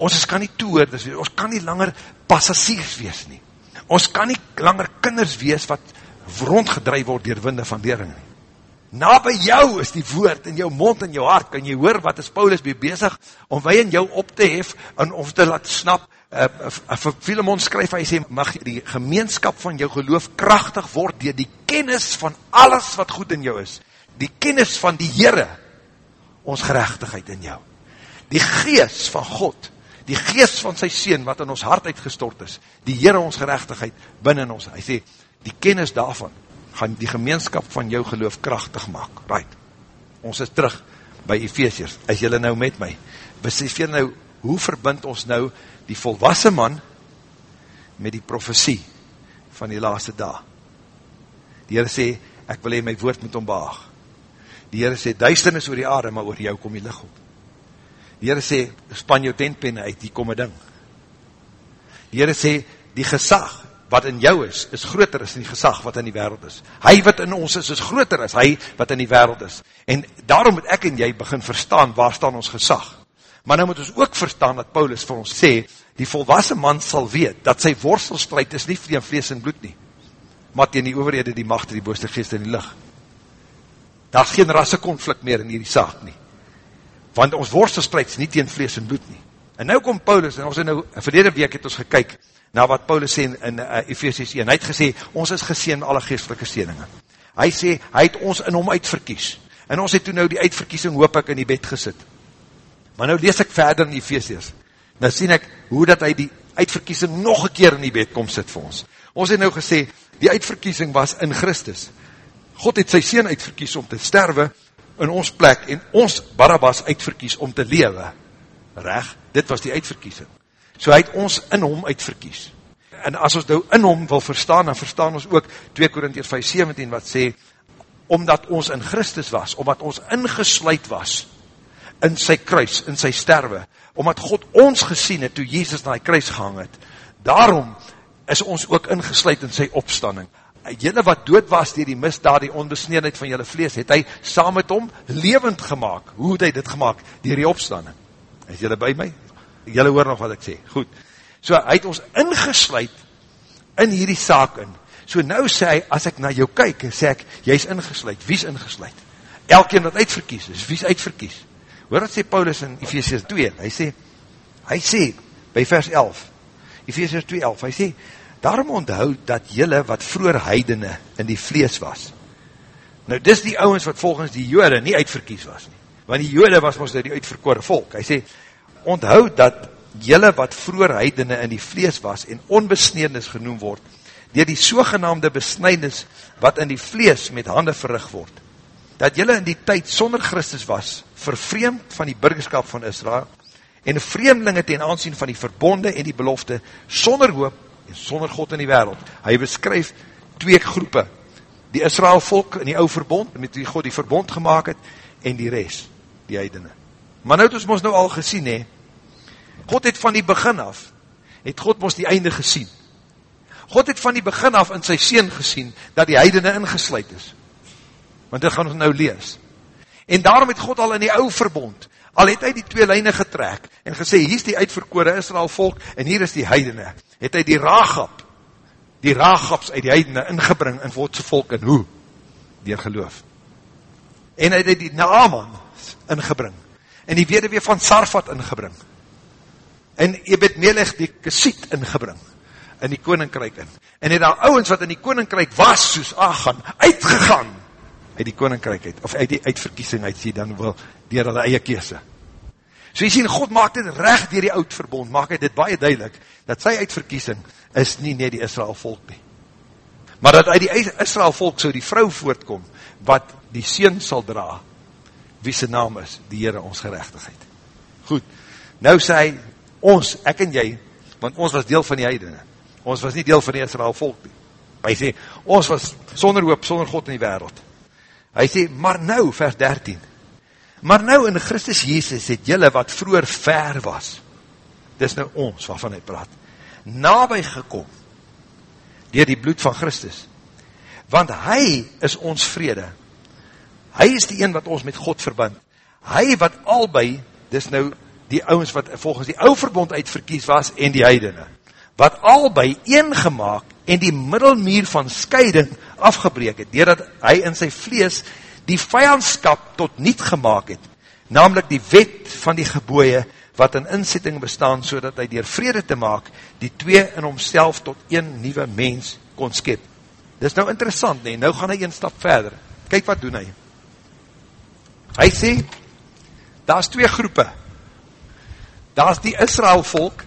Ons is kan nie toehoorders wees, ons kan nie langer passasiers wees nie. Ons kan nie langer kinders wees wat rondgedreid word dier winde van lering nie. Na by jou is die woord in jou mond en jou hart, kan jy hoor wat is Paulus bezig, om wij in jou op te hef, en of te laat snap, uh, uh, vir Philemon skryf, hy sê, mag die gemeenskap van jou geloof krachtig word, dier die kennis van alles wat goed in jou is, die kennis van die Heere, ons gerechtigheid in jou, die gees van God, die gees van sy Seen, wat in ons hart uitgestort is, die Heere ons gerechtigheid binnen ons, hy sê, die kennis daarvan, gaan die gemeenskap van jou geloof krachtig maak. Right. Ons is terug by Ephesians. Is jylle nou met my? Besef jy nou, hoe verbind ons nou die volwassen man met die profesie van die laaste dag? Die Heere sê, ek wil hee my woord met hom behaag. Die Heere sê, duisternis oor die aarde, maar oor jou kom die licht op. Die Heere sê, span jou tentpenne uit, die kom een ding. Die Heere sê, die gesag, wat in jou is, is groter as die gesag wat in die wereld is. Hy wat in ons is, is groter as hy wat in die wereld is. En daarom moet ek en jy begin verstaan, waar staan ons gesag. Maar nou moet ons ook verstaan, dat Paulus vir ons sê, die volwassen man sal weet, dat sy worstelstrijd is nie vir vlees en bloed nie, maar teen die overhede, die macht, die booste geest in die licht. Daar is geen rasse konflikt meer in die saak nie. Want ons worstelstrijd is nie teen vlees en bloed nie. En nou kom Paulus, en ons het nou, verlede week het ons gekyk, na wat Paulus sê in, in uh, Ephesians 1, hy het gesê, ons is geseen alle geestelike steninge. Hy sê, hy het ons in hom uitverkies, en ons het toen nou die uitverkiesing hoop ek in die bed gesit. Maar nou lees ek verder in Ephesians, nou sien ek, hoe dat hy die uitverkiesing nog een keer in die bed kom sit vir ons. Ons het nou gesê, die uitverkiesing was in Christus. God het sy seen uitverkies om te sterwe in ons plek, en ons Barabbas uitverkies om te lewe. Reg, dit was die uitverkiesing. So hy het ons in hom uitverkies. En as ons nou in hom wil verstaan, dan verstaan ons ook 2 Korintiërs 5:17 wat sê omdat ons in Christus was, omdat ons ingesluit was in sy kruis, in sy sterwe, omdat God ons gesien het toe Jesus na die kruis gehang het. Daarom is ons ook ingesluit in sy opstanding. Julle wat dood was deur die misdaad, die onbesneedheid van julle vlees, het hy saam met hom lewend gemaak. Hoe het hy dit gemaak? Deur die opstanding. Is julle by my? Julle hoor nog wat ek sê. Goed. So hy het ons ingesluit in hierdie saak in. So nou sê hy, as ek na jou kyk, sê ek, jy is ingesluit. Wie is ingesluit? Elkeen wat uitverkies is. Wie is uitverkies? Hoor wat sê Paulus in Ephesians 2, hy sê, hy sê, by vers 11, Ephesians 2, 11, hy sê, daarom onthou dat jylle wat vroeger heidene in die vlees was, nou dis die ouwens wat volgens die jode nie uitverkies was nie, want die jode was ons die uitverkore volk, hy sê, onthou dat jylle wat vroeger heidene in die vlees was en onbesneednis genoem word, dier die sogenaamde besnijnis wat in die vlees met hande verrig word, dat jylle in die tyd sonder Christus was, vervreemd van die burgerskap van Israel, en vreemdelinge ten aansien van die verbonde en die belofte, sonder hoop en sonder God in die wereld. Hy beskryf twee groepe, die Israel volk in die ou verbond, met wie God die verbond gemaakt het, en die rest, die heidene. Maar nou het ons ons nou al gesien, he, God het van die begin af, het God ons die einde gesien. God het van die begin af in sy seen gesien, dat die heidene ingesluid is. Want dit gaan ons nou lees. En daarom het God al in die ou verbond, al het hy die twee lijne getrek, en gesê, hier is die uitverkore Israel volk, en hier is die heidene, het hy die raagap, die raagaps uit die heidene ingebring in Godse volk, en hoe? Door geloof. En hy het die Naaman ingebring, en die wederwee van Sarfat ingebring, en Ebed Melech die Kesiet ingebring, in die koninkryk in, en het daar ouwens wat in die koninkryk was, soos Agan, uitgegaan, uit die koninkryk uit, of uit die uitverkiesing uit, sê dan wil, dier hulle eie kese. So jy sien, God maak dit recht dier die oud verbond, maak hy dit baie duidelik, dat sy uitverkiesing is nie net die Israel volk nie. Maar dat uit die Israel volk so die vrou voortkom, wat die sien sal dra, wie sy naam is, die Heere ons gerechtigheid. Goed, nou sê hy, ons, ek en jy, want ons was deel van die heidene, ons was nie deel van die Israel volk nie. Hy sê, ons was sonder hoop, sonder God in die wereld. Hy sê, maar nou, vers 13, maar nou in Christus Jezus het jylle wat vroeger ver was, dis nou ons waarvan hy praat, nabij gekom, dier die bloed van Christus, want hy is ons vrede, hy is die een wat ons met God verbind, hy wat albei, dis nou die ouwens wat volgens die ouwe verbond uitverkies was, en die heidene, wat albei een gemaakt, en die middelmuur van scheiding afgebreek het, doordat hy in sy vlees die vijandskap tot niet gemaakt het, namelijk die wet van die geboeie, wat in inzetting bestaan, so dat hy dier vrede te maak, die twee in homself tot een nieuwe mens kon skep. Dit is nou interessant, nee, nou gaan hy een stap verder. Kijk wat doen hy. Hy sê, daar is twee groepe. Daar is die Israel volk,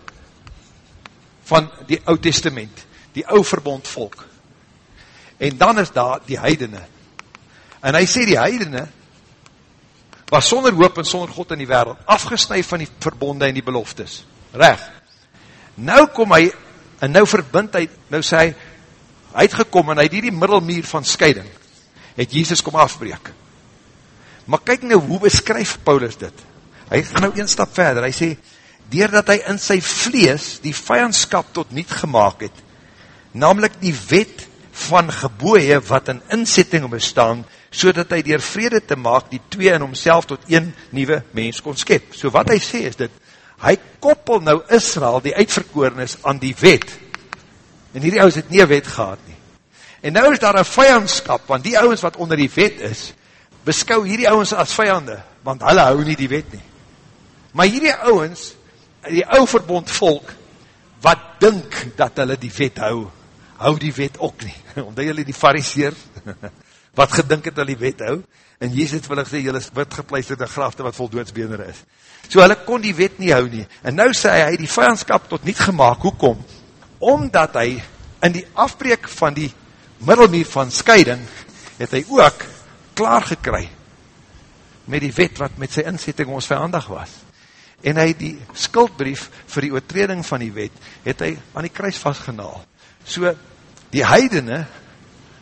van die oud testament, die ou verbond volk. En dan is daar die heidene. En hy sê die heidene was sonder hoop en sonder God in die wereld, afgesnui van die verbonde en die beloftes. Reg. Nou kom hy, en nou verbind hy, nou sê hy, hy het gekom en hy het die middelmuur van scheiding, het Jesus kom afbreek. Maar kyk nou, hoe beskryf Paulus dit? Hy gaan nou een stap verder, hy sê, doordat hy in sy vlees die vijandskap tot niet gemaakt het, namelijk die wet van geboeie wat in inzetting bestaan, so dat hy dier vrede te maak, die twee in homself tot een nieuwe mens kon skep. So wat hy sê is dit, hy koppel nou Israel, die uitverkoornis, aan die wet. En hierdie ouwens het nie wet gehad nie. En nou is daar een vijandskap, want die ouwens wat onder die wet is, beskou hierdie ouwens as vijande, want hulle hou nie die wet nie. Maar hierdie ouwens, die ou verbond volk, wat dink dat hulle die wet hou, hou die wet ook nie, omdat julle die fariseer, wat gedink het hulle die wet hou, en Jezus wil ek sê, julle is wit gepleisterde grafte wat vol doodsbeender is. So hulle kon die wet nie hou nie, en nou sê hy, die vijandskap tot niet gemaakt, hoekom? Omdat hy in die afbreek van die middelmuur van scheiding, het hy ook klaar gekry, met die wet wat met sy inzetting ons vijandig was. En hy die skuldbrief vir die oortreding van die wet, het hy aan die kruis vastgenaal. So, die heidene,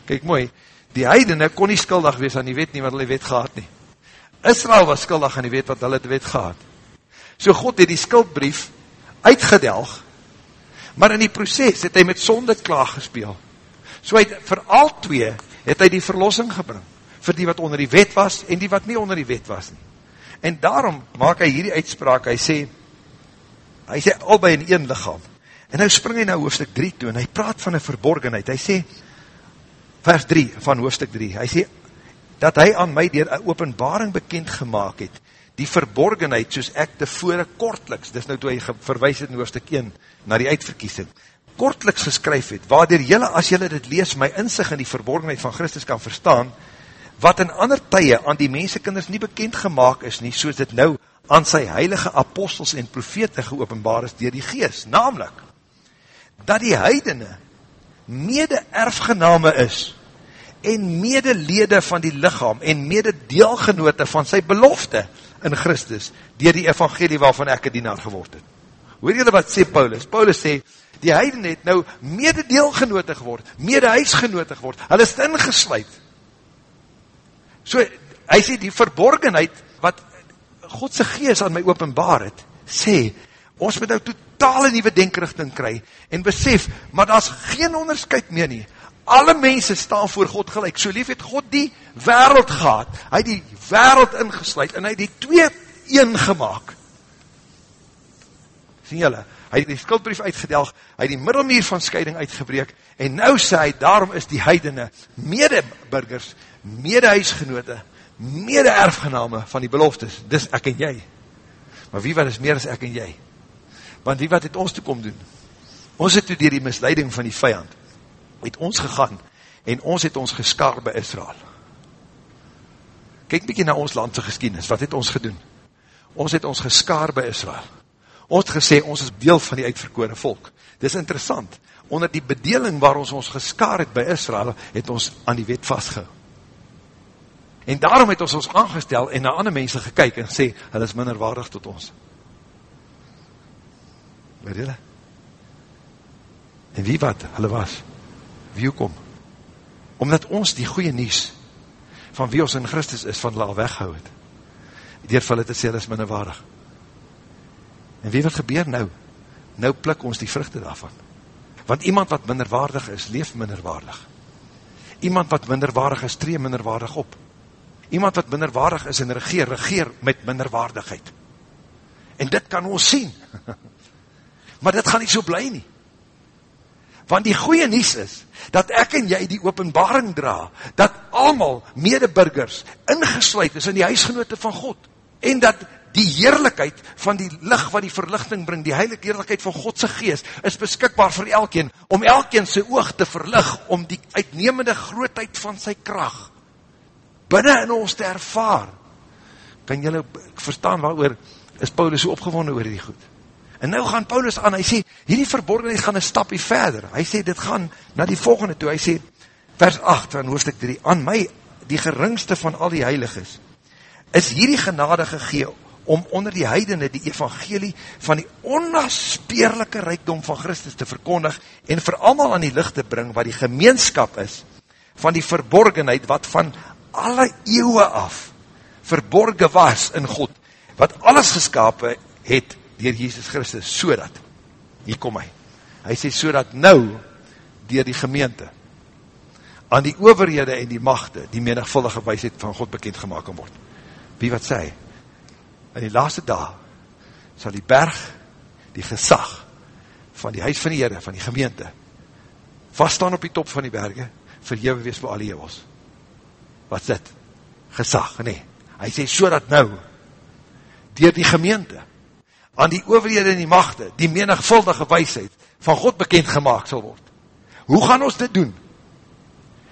kyk mooi, die heidene kon nie skuldig wees aan die wet nie, wat hulle wet gehad nie. Israel was skuldig aan die wet, wat hulle die wet gehad. So God het die skuldbrief uitgedelg, maar in die proces het hy met sonde klaar gespeel. So hy het, vir al twee, het hy die verlossing gebring, vir die wat onder die wet was, en die wat nie onder die wet was nie. En daarom maak hy hierdie uitspraak, hy sê, hy sê albei in een lichaam, En nou spring hy na hoofdstuk 3 toe, en hy praat van een verborgenheid, hy sê, vers 3 van hoofdstuk 3, hy sê, dat hy aan my dier een openbaring bekend gemaakt het, die verborgenheid, soos ek tevore kortliks, dis nou toe hy verwijs het in hoofdstuk 1, na die uitverkiesing, kortliks geskryf het, waardoor jylle, as jylle dit lees, my inzicht in die verborgenheid van Christus kan verstaan, wat in ander tye aan die mensekinders nie bekend gemaakt is nie, soos dit nou aan sy heilige apostels en profete geopenbaar is dier die gees, namelijk, dat die heidene mede erfgename is, en medelede van die lichaam, en mede deelgenote van sy belofte in Christus, dier die evangelie waarvan ek een dienaar geword het. Hoor jylle wat sê Paulus? Paulus sê, die heidene het nou mede deelgenote geword, mede huisgenote geword, hulle is ingesluid. So, hy sê die verborgenheid, wat Godse geest aan my openbaar het, sê, ons moet nou totale nieuwe denkrichting kry, en besef, maar daar is geen onderscheid meer nie, alle mense staan voor God gelijk, so lief het God die wereld gehad, hy die wereld ingesluid, en hy die twee een gemaakt, sien julle, hy het die skuldbrief uitgedelg, hy het die middelmeer van scheiding uitgebreek, en nou sê hy, daarom is die heidene, medeburgers, medehuisgenote, mede-erfgename van die beloftes, dis ek en jy. Maar wie wat is meer as ek en jy? Want wie wat het ons toekom doen? Ons het toe dier die misleiding van die vijand, het ons gegaan, en ons het ons geskaar by Israel. Kijk bykie na ons landse geskienis, wat het ons gedoen? Ons het ons geskaar by Israel. Ons het gesê, ons is deel van die uitverkore volk. Dit is interessant, onder die bedeling waar ons ons geskaar het by Israel, het ons aan die wet vastgehou. En daarom het ons ons aangestel en na ander mense gekyk en sê, hulle is minder waardig tot ons. Weet julle? En wie wat hulle was? Wie kom? Omdat ons die goeie nies van wie ons in Christus is, van hulle al weghou het. Door vir hulle te sê, hulle is minder waardig. En wie wat gebeur nou? Nou plik ons die vruchte daarvan. Want iemand wat minderwaardig is, leef minderwaardig. Iemand wat minderwaardig is, tree minderwaardig op. Iemand wat minderwaardig is en regeer, regeer met minderwaardigheid. En dit kan ons sien. maar dit gaan nie so bly nie. Want die goeie nies is, dat ek en jy die openbaring dra, dat allemaal medeburgers ingesluid is in die huisgenote van God. En dat die heerlijkheid van die licht wat die verlichting bring, die heilige heerlijkheid van Godse geest, is beskikbaar vir elkeen, om elkeen sy oog te verlig, om die uitnemende grootheid van sy kracht, binnen in ons te ervaar, kan jylle verstaan waarover is Paulus so opgewonnen oor die goed. En nou gaan Paulus aan, hy sê, hierdie verborgenheid gaan een stapje verder. Hy sê, dit gaan na die volgende toe. Hy sê, vers 8 van hoofdstuk 3, aan my, die geringste van al die heiliges, is hierdie genade gegee om onder die heidene die evangelie van die onnaspeerlijke rijkdom van Christus te verkondig en vir allemaal aan die licht te bring wat die gemeenskap is van die verborgenheid wat van alle eeuwe af verborgen was in God, wat alles geskapen het dier Jesus Christus, so dat, hier kom hy, hy sê so dat nou, dier die gemeente, aan die overhede en die machte, die menigvuldige wijsheid van God bekend gemaakt kan word. Wie wat sê, in die laaste dag, sal die berg, die gesag, van die huis van die Heere, van die gemeente, vaststaan op die top van die berge, verhewe wees vir alle eeuwels wat is dit? Gesag, nee. Hy sê, so dat nou, dier die gemeente, aan die overhede en die machte, die menigvuldige weisheid, van God bekend gemaakt sal word. Hoe gaan ons dit doen?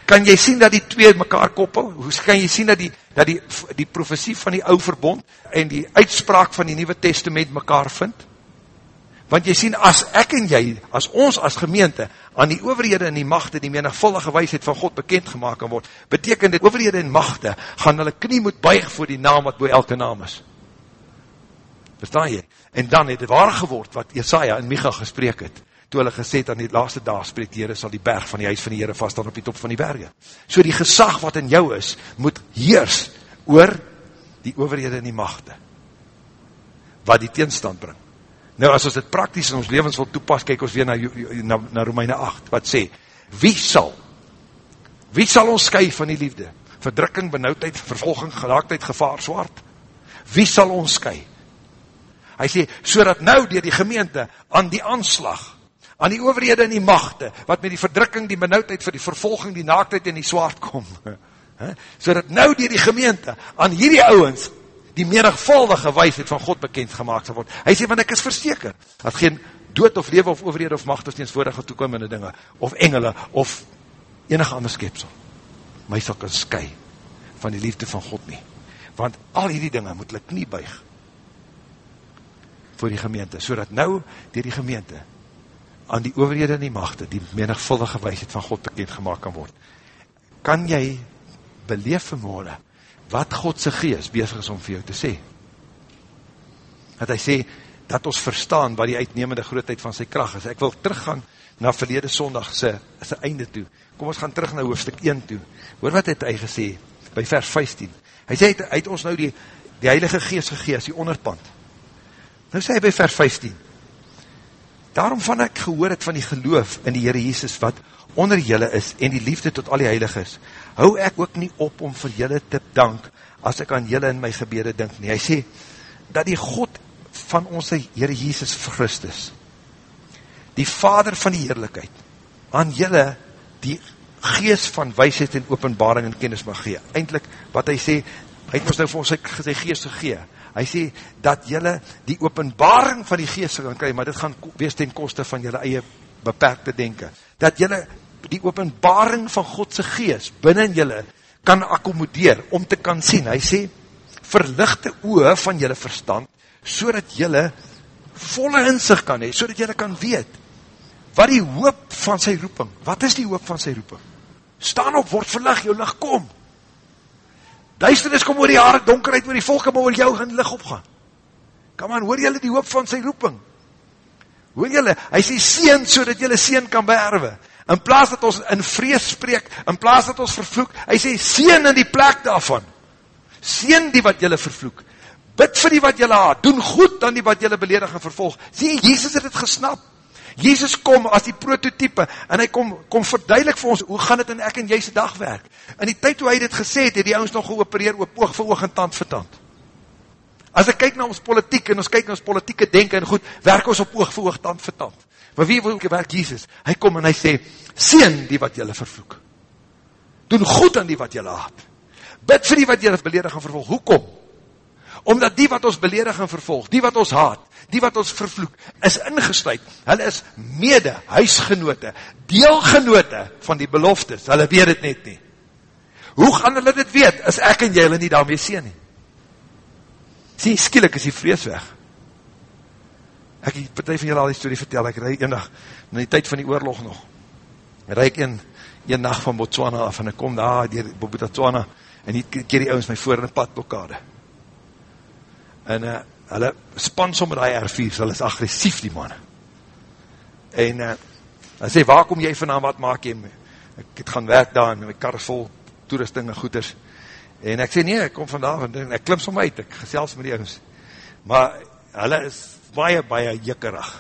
Kan jy sien dat die twee mekaar koppel? Hoe kan jy sien dat die, dat die, die profesie van die ou verbond, en die uitspraak van die nieuwe testament mekaar vind? Want jy sien, as ek en jy, as ons as gemeente, aan die overhede en die machte, die menigvullige wijsheid van God bekend gemaakt kan word, beteken dit, overhede en machte, gaan hulle knie moet buig voor die naam wat boe elke naam is. Verstaan jy? En dan het het waar geword, wat Jesaja en Micha gesprek het, toe hulle gesê het, aan die laatste dag spreek die Heere, sal die berg van die huis van die Heere vast dan op die top van die berge. So die gesag wat in jou is, moet heers oor die overhede en die machte, wat die teenstand bring. Nou as ons dit praktisch in ons levens wil toepas, kyk ons weer na, na, na Romeine 8, wat sê, wie sal, wie sal ons sky van die liefde? Verdrukking, benauwdheid, vervolging, gelaaktheid, gevaar, zwaard. Wie sal ons sky? Hy sê, so dat nou dier die gemeente aan die aanslag, aan die overhede en die machte, wat met die verdrukking, die benauwdheid, vir die vervolging, die naaktheid en die zwaard kom, so dat nou dier die gemeente aan hierdie ouwens die menigvuldige wijsheid van God bekend gemaakt sal word. Hy sê, want ek is verseker, dat geen dood of lewe of overhede of macht is nie voordige toekomende dinge, of engele, of enige ander skepsel, my sal kan sky van die liefde van God nie. Want al hierdie dinge moet hulle knie buig voor die gemeente, so nou dier die gemeente aan die overhede en die machte, die menigvuldige wijsheid van God bekend gemaakt kan word. Kan jy beleef vanmorgen, wat Godse geest bezig is om vir jou te sê. Dat hy sê, dat ons verstaan wat die uitnemende grootheid van sy kracht is. Ek wil teruggaan na verlede sondag sy, sy einde toe. Kom ons gaan terug na hoofdstuk 1 toe. Hoor wat het hy gesê, by vers 15. Hy sê, hy het ons nou die, die heilige geest gegees, die onderpand. Nou sê hy by vers 15. Daarom van ek gehoor het van die geloof in die Heere Jesus wat onder jylle is en die liefde tot al die heiliges, hou ek ook nie op om vir jylle te dank as ek aan jylle in my gebede dink nie. Hy sê, dat die God van onze Heere Jesus Christus, die Vader van die Heerlijkheid, aan jylle die geest van wijsheid en openbaring en kennis mag gee. Eindelijk, wat hy sê, hy het ons nou vir ons sy geest gegee. Hy sê, dat jylle die openbaring van die geest kan kry, maar dit gaan wees ten koste van jylle eie beperkte denken. Dat jylle die openbaring van Godse geest binnen jylle kan accommodeer, om te kan sien. Hy sê, verlichte oe van jylle verstand, so dat jylle volle inzicht kan hee, so dat jylle kan weet, wat die hoop van sy roeping, wat is die hoop van sy roeping? Staan op, word verlig, jou licht kom. Duisternis kom oor die haare, donkerheid oor die volke, maar oor jou gaan licht opgaan. Kom aan, hoor jylle die hoop van sy roeping? Hoor jylle, hy sê seen, so dat jylle seen kan beerwe. In plaas dat ons in vrees spreek, in plaas dat ons vervloek, hy sê seen in die plek daarvan. Seen die wat jylle vervloek. Bid vir die wat jylle haat. Doen goed aan die wat jylle beledig en vervolg. Sê, Jezus het het gesnap. Jezus kom as die prototype en hy kom, kom verduidelik vir ons, hoe gaan het in ek en se dag werk? In die tyd toe hy dit gesê het, het die ons nog geopereer op oog vir oog en tand vir tand. As ek kyk na ons politiek en ons kyk na ons politieke denken en goed, werk ons op oog vir oog tand vir tand. Maar wie wil werk Jezus? Hy kom en hy sê, sien die wat jylle vervloek. Doen goed aan die wat jylle haat. Bid vir die wat jylle beledig en vervolg. Hoekom? Omdat die wat ons beledig en vervolg, die wat ons haat, die wat ons vervloek, is ingesluid. Hulle is mede, huisgenote, deelgenote van die beloftes. Hulle weet het net nie. Hoe gaan hulle dit weet, as ek en jy hulle nie daarmee sien nie? Sien, skielik is die vrees weg. Ek het partij van julle al die story vertel, ek rijd een dag, in die tyd van die oorlog nog, rijd ek een, een nacht van Botswana af, en ek kom daar, dier Botswana, en die keer die ouwens my voor in een padblokkade. En uh, hulle span som met die R4, hulle is agressief die man. En uh, hy sê, waar kom jy vandaan, wat maak jy? Ek het gaan werk daar, en my kar vol toerusting en goeders. En ek sê, nee, ek kom vandaan, en ek klim som uit, ek gesels met die ouwens. Maar hulle is baie, baie jikkerig.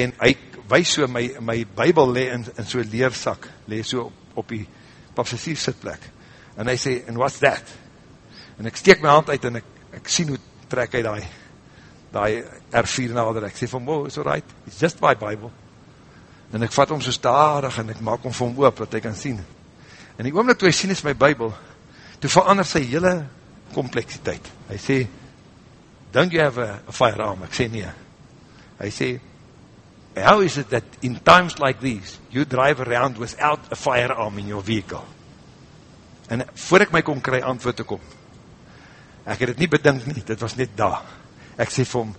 En hy wees so, my, my bybel le in, in so'n leersak, le so op, op die papsessief sitplek. En hy sê, and what's that? En ek steek my hand uit, en ek, ek sien hoe trek hy die, die R4 nader, ek sê van, wow, it's alright, it's just my Bible. En ek vat hom so starig, en ek maak hom vir hom oop, dat hy kan sien. En die oomlik toe hy sien is my Bible, toe verander sy hele kompleksiteit. Hy sê, don't you have a, a firearm? Ek sê nie. Hy sê, how is it that in times like these, you drive around without a firearm in your vehicle? En voor ek my kon kry antwoord te kom, ek het het nie bedink nie, dit was net daar. Ek sê vir hom,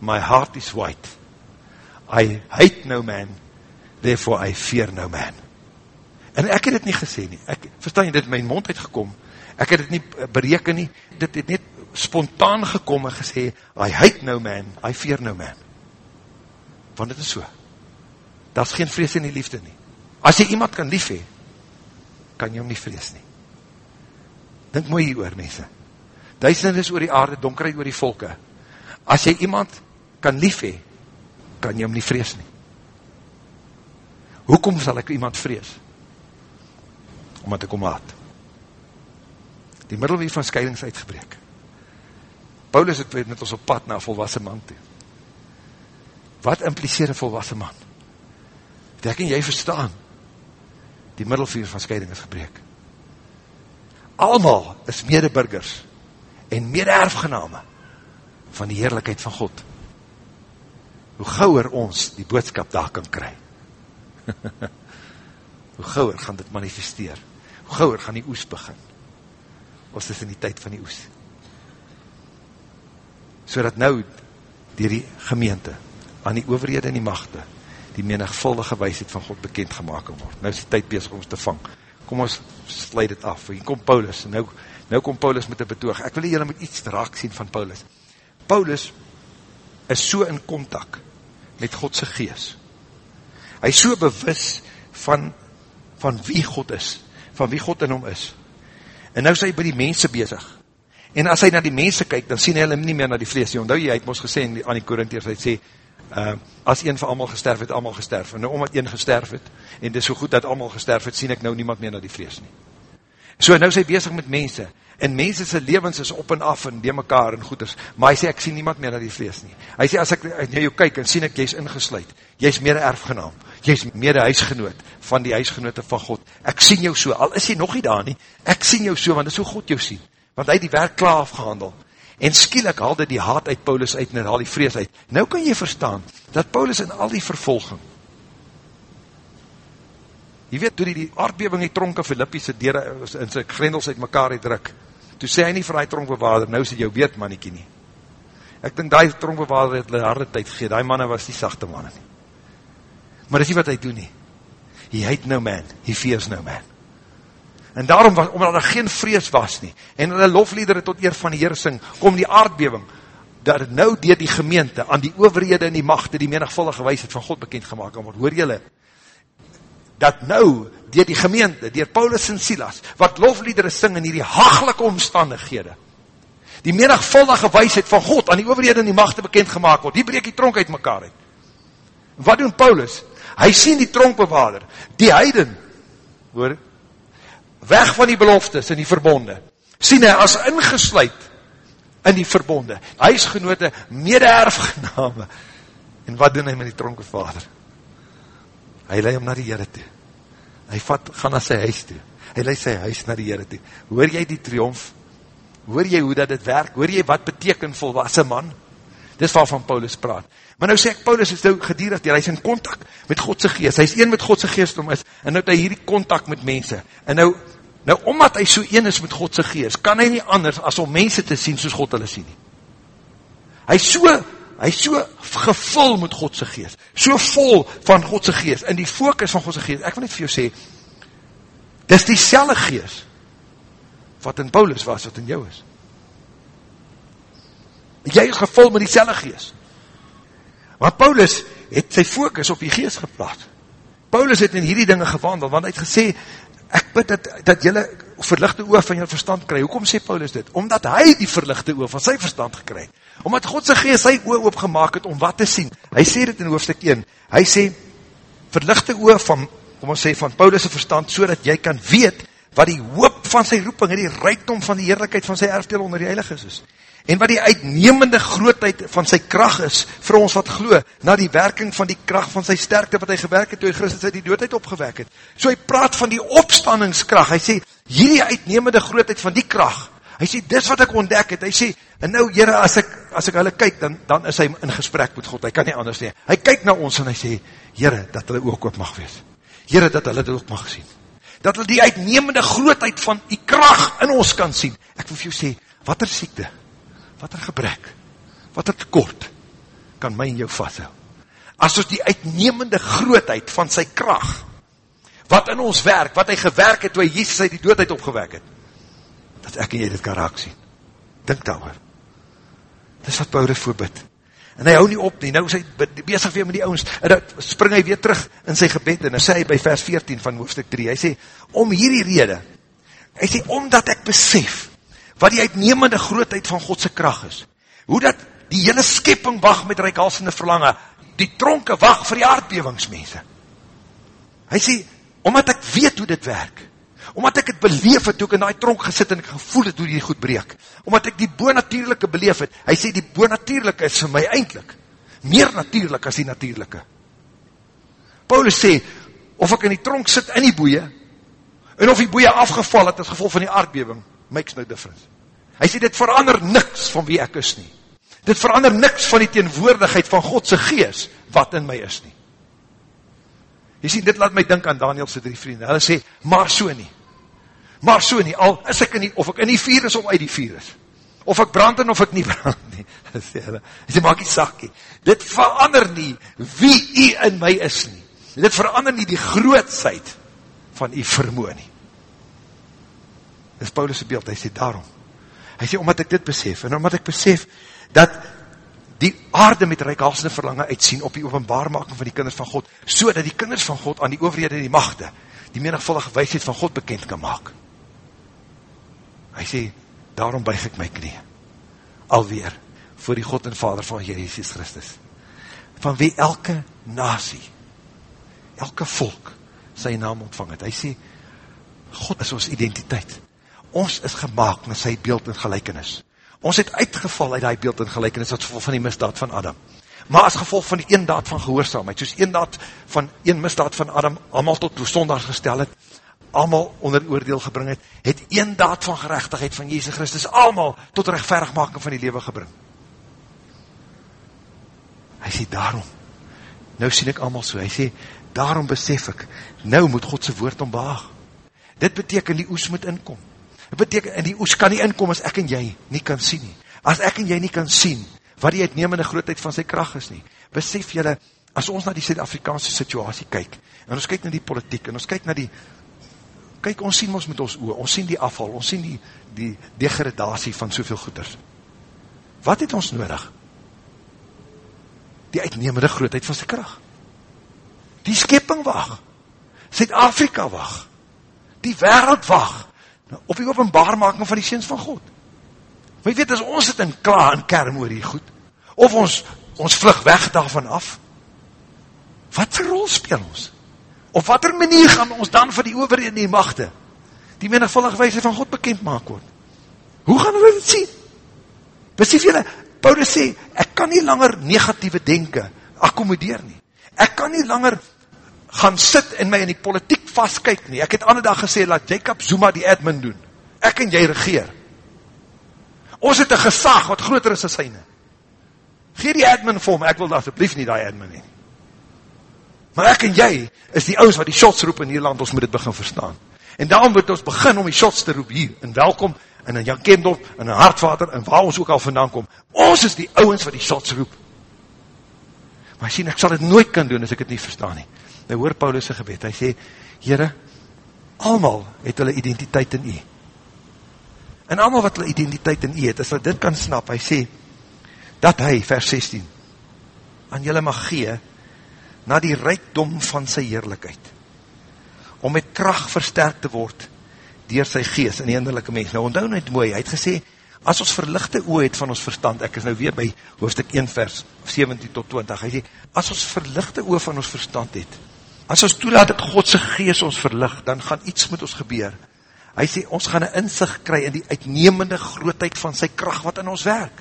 my heart is white. I hate no man, therefore I fear no man. En ek het het nie gesê nie. Ek, verstaan jy, dit my mond uitgekom. Ek het het nie bereken nie. Dit het net spontaan gekom en gesê, I hate no man, I fear no man. Want dit is so. Daar is geen vrees in die liefde nie. As jy iemand kan lief hee, kan jy hom nie vrees nie. Dink mooi hier oor, mense. Duisend is oor die aarde, donkerheid oor die volke. As jy iemand kan lief hee, kan jy hom nie vrees nie. Hoekom sal ek iemand vrees? Omdat ek hom haat. Die middelweer van scheiding is uitgebreek. Paulus het met ons op pad na volwassen man toe. Wat impliseer een volwassen man? Dat ek en jy verstaan, die middelveer van scheiding is gebreek. Almal is medeburgers en mede-erfgename van die heerlijkheid van God. Hoe gauwer ons die boodskap daar kan kry. Hoe gauwer gaan dit manifesteer. Hoe gauwer gaan die oes begin. Ons is in die tyd van die oes. So dat nou dier die gemeente aan die overhede en die machte die menigvuldige wijsheid van God bekend gemaakt word. Nou is die tyd bezig om ons te vang. Kom ons sluit het af. Hier kom Paulus. Nou, nou kom Paulus met een betoog. Ek wil julle met iets raak sien van Paulus. Paulus is so in contact met Godse gees. Hy is so bewus van, van wie God is, van wie God in hom is. En nou is hy by die mense bezig. En as hy na die mense kyk, dan sien hy hulle nie meer na die vlees. Jy onthou jy, hy het ons gesê aan die Korintheers, hy het sê, uh, as een van allemaal gesterf het, allemaal gesterf. En nou omdat een gesterf het, en dit is so goed dat allemaal gesterf het, sien ek nou niemand meer na die vlees nie. So nou is hy bezig met mense, en mense sy levens is op en af, en die mekaar en goeders, maar hy sê, ek sien niemand meer na die vlees nie. Hy sê, as ek na jou kyk, en sien ek, jy is ingesluid, jy is meer erfgenaam, jy is meer huisgenoot, van die huisgenoote van God, ek sien jou so, al is jy nog nie daar nie, ek sien jou so, want dit is hoe God jou sien, want hy die werk klaar afgehandel, En skielik haal dit die haat uit Paulus uit en haal die vrees uit. Nou kan jy verstaan, dat Paulus in al die vervolging, jy weet, toe die, die aardbeving die tronke Filippies se deur in sy grendels uit mekaar het druk, toe sê hy nie vir die tronkbewaarder, nou sê jou weet mannekie nie. Ek dink die tronkbewaarder het hulle harde tyd gegeen, die manne was die sachte manne nie. Maar dis nie wat hy doen nie. He hate no man, he fears no man. En daarom, was, omdat er geen vrees was nie, en hulle lofliedere tot eer van die Heer sing, kom die aardbeving, dat nou dier die gemeente, aan die overhede en die machte, die menigvullige wijsheid van God bekend gemaakt kan word. Hoor jylle, dat nou, dier die gemeente, dier Paulus en Silas, wat lofliedere sing in die hagelike omstandighede, die menigvullige wijsheid van God, aan die overhede en die machte bekend gemaakt word, die breek die tronk uit mekaar uit. Wat doen Paulus? Hy sien die tronkbewaarder, die heiden, hoor, weg van die beloftes en die verbonde, sien hy as ingesluid in die verbonde, huisgenote, mede-erfgename, en wat doen hy met die tronke vader? Hy leid hom na die Heere toe, hy vat, gaan na sy huis toe, hy leid sy huis na die Heere toe, hoor jy die triomf, hoor jy hoe dat het werk, hoor jy wat beteken volwassen man, dis waarvan Paulus praat, maar nou sê ek, Paulus is nou gedierig, hy is in contact met Godse geest, hy is een met Godse geest om is, en nou het hy hierdie contact met mense, en nou Nou, omdat hy so een is met Godse geest, kan hy nie anders as om mense te sien soos God hulle sien nie. Hy is so, hy is so gevul met Godse geest, so vol van Godse geest, en die focus van Godse geest, ek wil net vir jou sê, dis die selle geest, wat in Paulus was, wat in jou is. Jy is gevul met die selle geest. Want Paulus het sy focus op die geest geplaat. Paulus het in hierdie dinge gewandel, want hy het gesê, ek bid dat, dat jylle verlichte oor van jou verstand kry. Hoekom sê Paulus dit? Omdat hy die verlichte oor van sy verstand gekry. Omdat Godse geest sy oor oopgemaak het om wat te sien. Hy sê dit in hoofdstuk 1. Hy sê, verlichte oor van, kom ons sê, van Paulus' verstand, so dat jy kan weet wat die hoop van sy roeping en die rijkdom van die heerlijkheid van sy erfdeel onder die heiliges is en wat die uitnemende grootheid van sy kracht is, vir ons wat glo, na die werking van die kracht van sy sterkte, wat hy gewerk het, toe hy Christus uit die doodheid opgewek het. So hy praat van die opstanningskracht, hy sê, hierdie uitnemende grootheid van die kracht, hy sê, dis wat ek ontdek het, hy sê, en nou, jyre, as ek, as ek hulle kyk, dan, dan is hy in gesprek met God, hy kan nie anders nie, hy kyk na ons en hy sê, jyre, dat hulle ook ook mag wees, jyre, dat hulle dit ook mag sien, dat hulle die uitnemende grootheid van die kracht in ons kan sien, ek wil vir jou sê, wat er siekte, wat er gebrek, wat er tekort, kan my en jou vasthou. As ons die uitnemende grootheid van sy kracht, wat in ons werk, wat hy gewerk het, toe hy Jesus uit die doodheid opgewek het, dat ek en jy dit kan raak sien. Dink daar oor. Dis wat Paulus voorbid. En hy hou nie op nie, nou is hy bezig weer met die ouwens, en dan spring hy weer terug in sy gebed, en dan sê hy by vers 14 van hoofdstuk 3, hy sê, om hierdie rede, hy sê, omdat ek besef, wat die uitnemende grootheid van Godse kracht is. Hoe dat die hele skepping wacht met reikhalsende verlange, die tronke wacht vir die aardbevingsmense. Hy sê, omdat ek weet hoe dit werk, omdat ek het beleef het, toe ek in die tronk gesit en ek gevoel het hoe die goed breek, omdat ek die boonatierlijke beleef het, hy sê die boonatierlijke is vir my eindelijk, meer natuurlijk as die natuurlijke. Paulus sê, of ek in die tronk sit in die boeie, en of die boeie afgeval het as gevolg van die aardbeving, makes no difference. Hy sê, dit verander niks van wie ek is nie. Dit verander niks van die teenwoordigheid van Godse gees, wat in my is nie. Jy sê, dit laat my dink aan Danielse drie vrienden. Hulle sê, maar so nie. Maar so nie, al is ek in die, of ek in die vier is of uit die vier is. Of ek brand in of ek nie brand nie. Sê hulle, sê, maak die sakkie. Dit verander nie wie u in my is nie. Dit verander nie die grootsheid van u vermoe nie. Dit is Paulus' beeld, hy sê daarom. Hy sê, omdat ek dit besef, en omdat ek besef, dat die aarde met reikhalsende verlange uitsien op die openbaarmaking van die kinders van God, so dat die kinders van God aan die overhede en die machte, die menigvullige wijsheid van God bekend kan maak. Hy sê, daarom buig ek my knie, alweer, voor die God en Vader van Jesus Christus, van wie elke nasie, elke volk, sy naam ontvang het. Hy sê, God is ons identiteit. Ons is gemaakt met sy beeld en gelijkenis. Ons het uitgeval uit die beeld en gelijkenis as gevolg van die misdaad van Adam. Maar as gevolg van die een daad van gehoorzaamheid, soos een daad van een misdaad van Adam, allemaal tot toestondags gestel het, allemaal onder oordeel gebring het, het een daad van gerechtigheid van Jezus Christus, allemaal tot rechtverigmaking van die lewe gebring. Hy sê, daarom, nou sien ek allemaal so, hy sê, daarom besef ek, nou moet Godse woord ombaag. Dit beteken die oes moet inkom. Dit beteken, en die oes kan nie inkom as ek en jy nie kan sien nie. As ek en jy nie kan sien, wat die uitnemende grootheid van sy kracht is nie. Besef jylle, as ons na die Suid-Afrikaanse situasie kyk, en ons kyk na die politiek, en ons kyk na die, kyk, ons sien ons met ons oor, ons sien die afval, ons sien die, die degradatie van soveel goeders. Wat het ons nodig? Die uitnemende grootheid van sy kracht. Die skepping wacht. Zuid-Afrika wacht. Die wereld wacht. Op die openbaarmaking van die sins van God. Maar jy weet, as ons het in klaar en kerm oor die goed, of ons, ons vlug weg daarvan af, wat vir rol speel ons? Op wat er manier gaan ons dan vir die overheid en die machte, die menigvullige wijze van God bekend maak word? Hoe gaan hulle dit sien? Besief jylle, Paulus sê, ek kan nie langer negatieve denken akkomodeer nie. Ek kan nie langer gaan sit en my in die politiek vastkyk nie. Ek het ander dag gesê, laat Jacob Zuma die admin doen. Ek en jy regeer. Ons het een gesag wat groter is as syne. Geer die admin vir my, ek wil asjeblief nie die admin nie. Maar ek en jy is die ouders wat die shots roep in Nederland, ons moet dit begin verstaan. En daarom moet ons begin om die shots te roep hier, en welkom, en in Jan Kendorf, en in Hartvater, en waar ons ook al vandaan kom. Ons is die ouders wat die shots roep. Maar sien, ek sal dit nooit kan doen as ek het nie verstaan nie. Nou hoor Paulus' gebed, hy sê, Heere, allemaal het hulle identiteit in u. En allemaal wat hulle identiteit in u het, as hulle dit kan snap, hy sê, dat hy, vers 16, aan julle mag gee, na die rijkdom van sy heerlijkheid, om met kracht versterkt te word, dier sy geest in die inderlijke mens. Nou onthou net mooi, hy het gesê, as ons verlichte oor het van ons verstand, ek is nou weer by hoofdstuk 1 vers 17 tot 20, hy sê, as ons verlichte oor van ons verstand het, as ons toelaat dat Godse geest ons verlicht, dan gaan iets met ons gebeur. Hy sê, ons gaan een inzicht kry in die uitnemende grootheid van sy kracht wat in ons werk.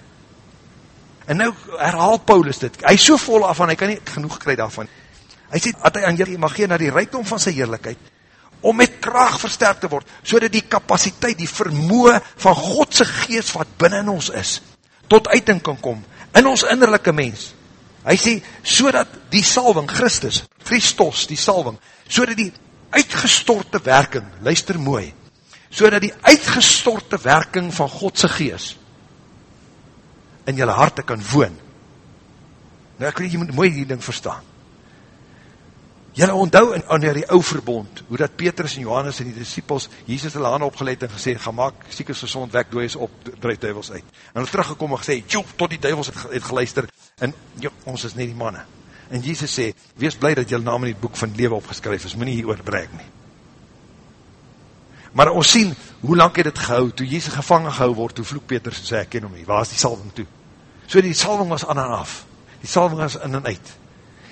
En nou herhaal Paulus dit, hy is so vol af van, hy kan nie genoeg kry daarvan. Hy sê, dat hy aan jullie mag gee na die rijkdom van sy heerlijkheid, om met kracht versterk te word, so die kapasiteit, die vermoe van Godse geest wat binnen ons is, tot uiting kan kom, in ons innerlijke mens. Hy sê, so dat die salving, Christus, Christos, die salving, so dat die uitgestorte werking, luister mooi, so dat die uitgestorte werking van Godse geest, in jylle harte kan woon. Nou ek weet, jy moet mooi die ding verstaan. Julle onthou in onder die ou verbond, hoe dat Petrus en Johannes en die disciples Jesus hulle hande opgeleid en gesê, ga maak siekers gezond weg, dooies op, drijf duivels uit. En hulle teruggekom en gesê, joh, tot die duivels het, het geluister, en joh, ons is nie die manne. En Jesus sê, wees blij dat julle naam in die boek van lewe opgeskryf is, moet nie hier oorbrek nie. Maar ons sien, hoe lang het het gehou, toe Jezus gevangen gehou word, toe vloek Petrus en sê, ek ken hom nie, waar is die salving toe? So die salving was aan en af, die salving was in en uit,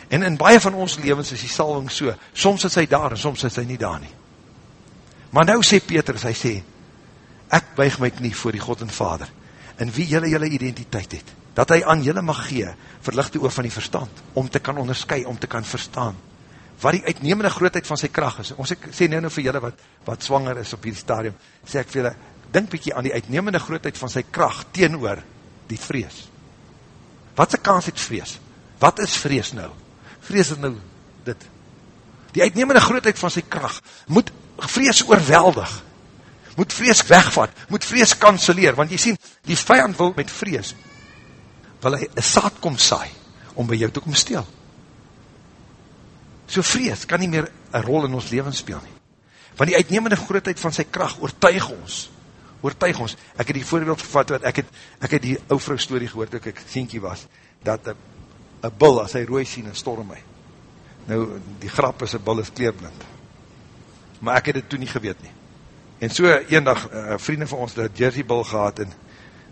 En in baie van ons levens is die salving so, soms is hy daar en soms is hy nie daar nie. Maar nou sê Petrus, hy sê, ek buig my knie voor die God en Vader, in wie jylle jylle identiteit het, dat hy aan jylle mag gee, verlichte oor van die verstand, om te kan onderskui, om te kan verstaan, wat die uitnemende grootheid van sy kracht is. Ons sê nou nou vir jylle wat, wat swanger is op die stadium, sê ek vir jylle, denk bykie aan die uitnemende grootheid van sy kracht teenoor die vrees. Wat is kans het vrees? Wat is vrees nou? Vrees is nou dit. Die uitnemende grootheid van sy kracht moet vrees oorweldig, moet vrees wegvat, moet vrees kanseleer, want jy sien, die vijand wil met vrees, wil hy een saad kom saai, om by jou te kom steel. So vrees kan nie meer een rol in ons leven speel nie. Want die uitnemende grootheid van sy kracht oortuig ons, oortuig ons. Ek het die voorbeeld gevat, wat ek het, ek het die ou vrou story gehoord, ek ek sienkie was, dat een bil, as hy rooi sien, storm my. Nou, die grap is, een bil is kleerblind. Maar ek het het toen nie geweet nie. En so, een dag, uh, vrienden van ons, het jersey bil gehad, en,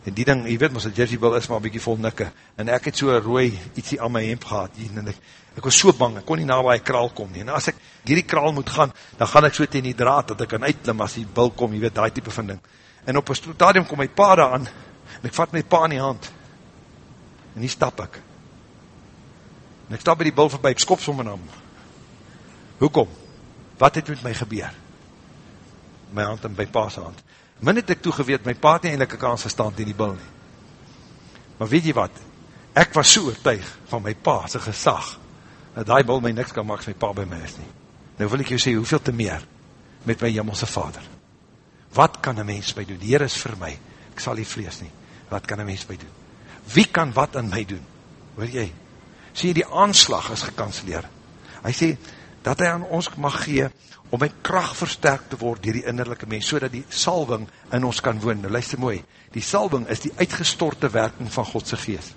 en die ding, jy weet, ons het jersey bil is maar bykie vol nikke, en ek het so rooi ietsie aan my hemp gehad, en ek, ek was so bang, ek kon nie na waar die kraal kom nie, en as ek hierdie kraal moet gaan, dan gaan ek so ten die draad, dat ek kan uitklim as die bil kom, jy weet, die type van ding. En op een stadium kom my pa daar aan, en ek vat my pa in die hand, en hier stap ek. En ek stap by die bil voorbij, ek skop som in hom. Hoekom? Wat het met my gebeur? My hand in my pa's hand. Min het ek toegeweet, my pa het nie eindelijk een kans gestaan in die bil nie. Maar weet jy wat? Ek was so oortuig van my pa, sy gesag, dat die bil my niks kan maak, as my pa by my is nie. Nou wil ek jou sê, hoeveel te meer met my jimmelse vader? Wat kan een mens my doen? Die Heer is vir my, ek sal nie vlees nie. Wat kan een mens my doen? Wie kan wat aan my doen? Hoor jy? Sê die aanslag is gekanseleer. Hy sê, dat hy aan ons mag gee, om my kracht versterk te word dier die innerlijke mens, so die salving in ons kan woon. Nou luister mooi, die salving is die uitgestorte werking van Godse geest.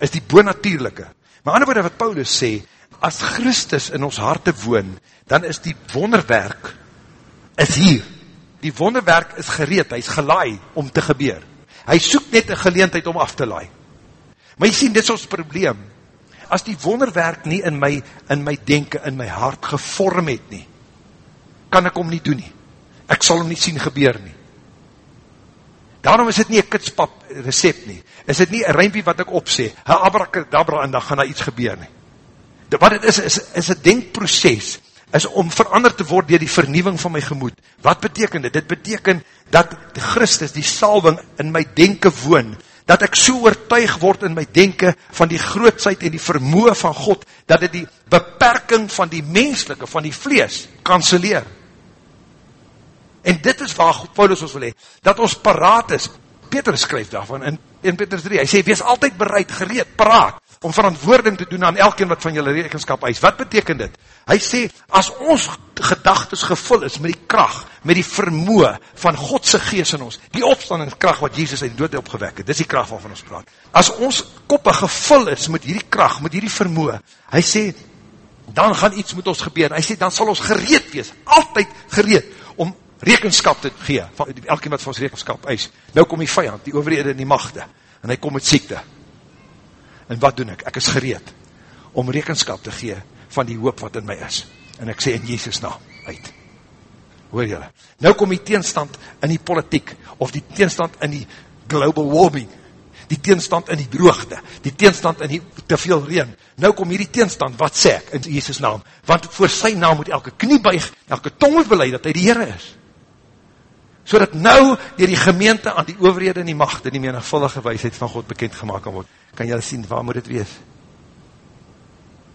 Is die boonatuurlijke. Maar ander woorde wat Paulus sê, as Christus in ons harte woon, dan is die wonderwerk, is hier. Die wonderwerk is gereed, hy is gelaai om te gebeur. Hy soek net een geleentheid om af te laai. Maar jy sien, dit is ons probleem as die wonderwerk nie in my, in my denken, in my hart gevorm het nie, kan ek om nie doen nie. Ek sal hom nie sien gebeur nie. Daarom is dit nie een kitspap recept nie. Is dit nie een ruimpie wat ek opsê, ha abrakadabra en dan gaan daar iets gebeur nie. De, wat het is, is, is een denkproces, is om veranderd te word dier die vernieuwing van my gemoed. Wat beteken dit? Dit beteken dat Christus, die salving in my denken woon, dat ek so oortuig word in my denken van die grootsheid en die vermoe van God, dat het die beperking van die menslike, van die vlees, kanseleer. En dit is waar Paulus ons wil hee, dat ons paraat is, Peter skryf daarvan in, in Peter 3, hy sê, wees altyd bereid, gereed, paraat, om verantwoording te doen aan elkeen wat van julle rekenskap eis. Wat beteken dit? Hy sê, as ons gedagtes gevul is met die kracht, met die vermoe van Godse geest in ons, die opstandingskracht wat Jesus uit dood opgewek het, dis die kracht waarvan ons praat. As ons koppe gevul is met hierdie kracht, met hierdie vermoe, hy sê, dan gaan iets met ons gebeur. Hy sê, dan sal ons gereed wees, altyd gereed, om rekenskap te gee, van elkeen wat van ons rekenskap eis. Nou kom die vijand, die overhede en die machte, en hy kom met siekte. En wat doen ek? Ek is gereed, om rekenskap te gee, van die hoop wat in my is. En ek sê in Jesus naam, uit. Hoor jylle? Nou kom die teenstand in die politiek, of die teenstand in die global warming, die teenstand in die droogte, die teenstand in die te veel reen. Nou kom hierdie teenstand, wat sê ek in Jesus naam? Want voor sy naam moet elke knie buig, elke tong moet beleid dat hy die Heere is. So dat nou dier die gemeente aan die overhede en die macht en die menigvullige wijsheid van God bekend gemaakt kan word. Kan jylle sien, waar moet dit wees?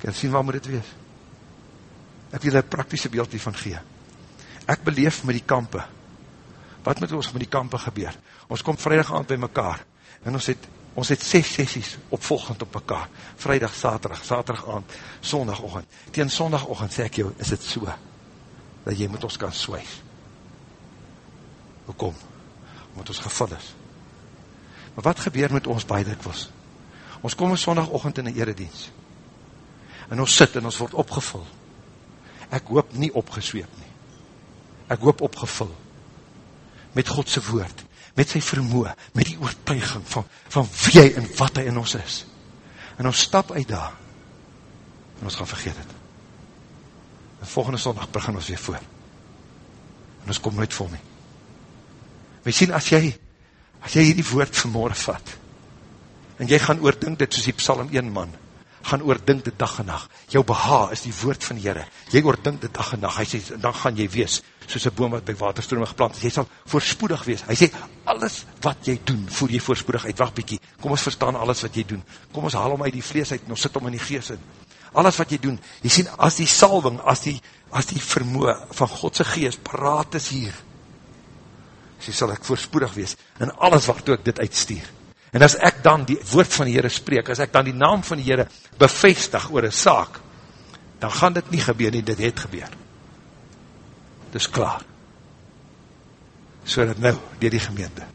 Kan jy sien waar moet dit wees? Ek wil een praktische beeld hiervan gee. Ek beleef met die kampe. Wat moet ons met die kampe gebeur? Ons kom vrijdag aand by mekaar en ons het, ons het ses sessies opvolgend op mekaar. Vrijdag, saterdag, saterdag aand, sondagochtend. Tegen sondagochtend sê ek jou, is het so, dat jy met ons kan swijs. Hoekom? Omdat ons gevul is. Maar wat gebeur met ons beide dikwels? Ons kom een sondagochtend in een eredienst en ons sit en ons word opgevul. Ek hoop nie opgesweep nie. Ek hoop opgevul. Met Godse woord, met sy vermoe, met die oortuiging van, van wie hy en wat hy in ons is. En ons stap uit daar, en ons gaan vergeet het. En volgende sondag begin ons weer voor. En ons kom nooit vol nie. We sien, as jy, as jy hierdie woord vanmorgen vat, en jy gaan oordink dit soos die psalm 1 man, gaan oordink dit dag en nacht. Jou beha is die woord van die Heere. Jy oordink dit dag en nacht. Hy sê, dan gaan jy wees, soos een boom wat by waterstrome geplant is. Jy sal voorspoedig wees. Hy sê, alles wat jy doen, voer jy voorspoedig uit. Wacht bykie, kom ons verstaan alles wat jy doen. Kom ons haal om uit die vlees uit, en ons sit om in die gees in. Alles wat jy doen, jy sien, as die salving, as die, as die vermoe van Godse gees paraat is hier, sê, sal ek voorspoedig wees, en alles waartoe ek dit uitstuur. En as ek dan die woord van die Heere spreek, as ek dan die naam van die Heere bevestig oor een saak, dan gaan dit nie gebeur nie, dit het gebeur. Dit is klaar. So dat nou, dier die gemeente,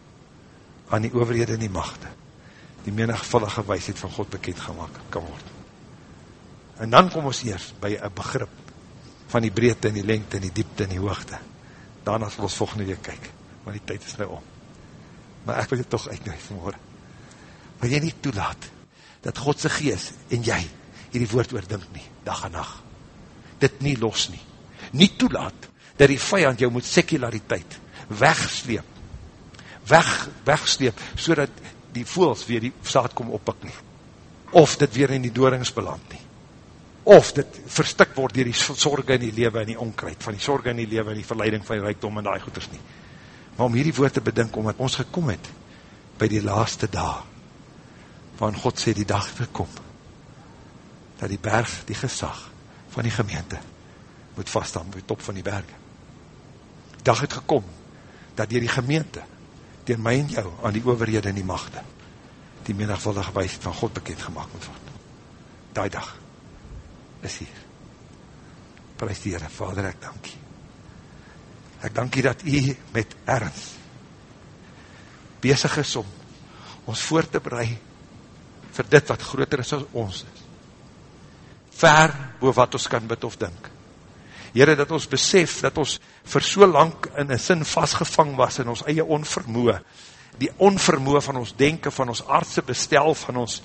aan die overhede en die machte, die menigvullige wijsheid van God bekend gemaakt kan word. En dan kom ons eers by een begrip van die breedte en die lengte en die diepte en die hoogte. Daarna sal ons volgende week kyk, want die tyd is nou om. Maar ek wil dit toch uitnooi vanmorgen wil jy nie toelaat, dat Godse gees en jy hierdie woord oordink nie, dag en nacht. Dit nie los nie. Nie toelaat, dat die vijand jou moet sekulariteit wegsleep, weg, wegsleep, so dat die voels weer die saad kom oppik nie. Of dit weer in die doorings beland nie. Of dit verstik word dier die sorge in die lewe en die onkruid, van die sorge in die lewe en die verleiding van die rijkdom en die goeders nie. Maar om hierdie woord te bedink, omdat ons gekom het, by die laaste dag, waarin God sê die dag gekom, dat die berg, die gesag van die gemeente, moet vaststaan by top van die berge. Die dag het gekom, dat dier die gemeente, dier my en jou, aan die overhede en die machte, die menigvuldige wijsheid van God bekend gemaakt moet word. Daai dag is hier. Prijs die Heere, Vader, ek dankie. Ek dankie dat u met ernst bezig is om ons voor te bereid vir dit wat groter is as ons is. Ver boe wat ons kan bid of dink. Heren, dat ons besef, dat ons vir so lang in een sin vastgevang was in ons eie onvermoe, die onvermoe van ons denken, van ons aardse bestel, van ons,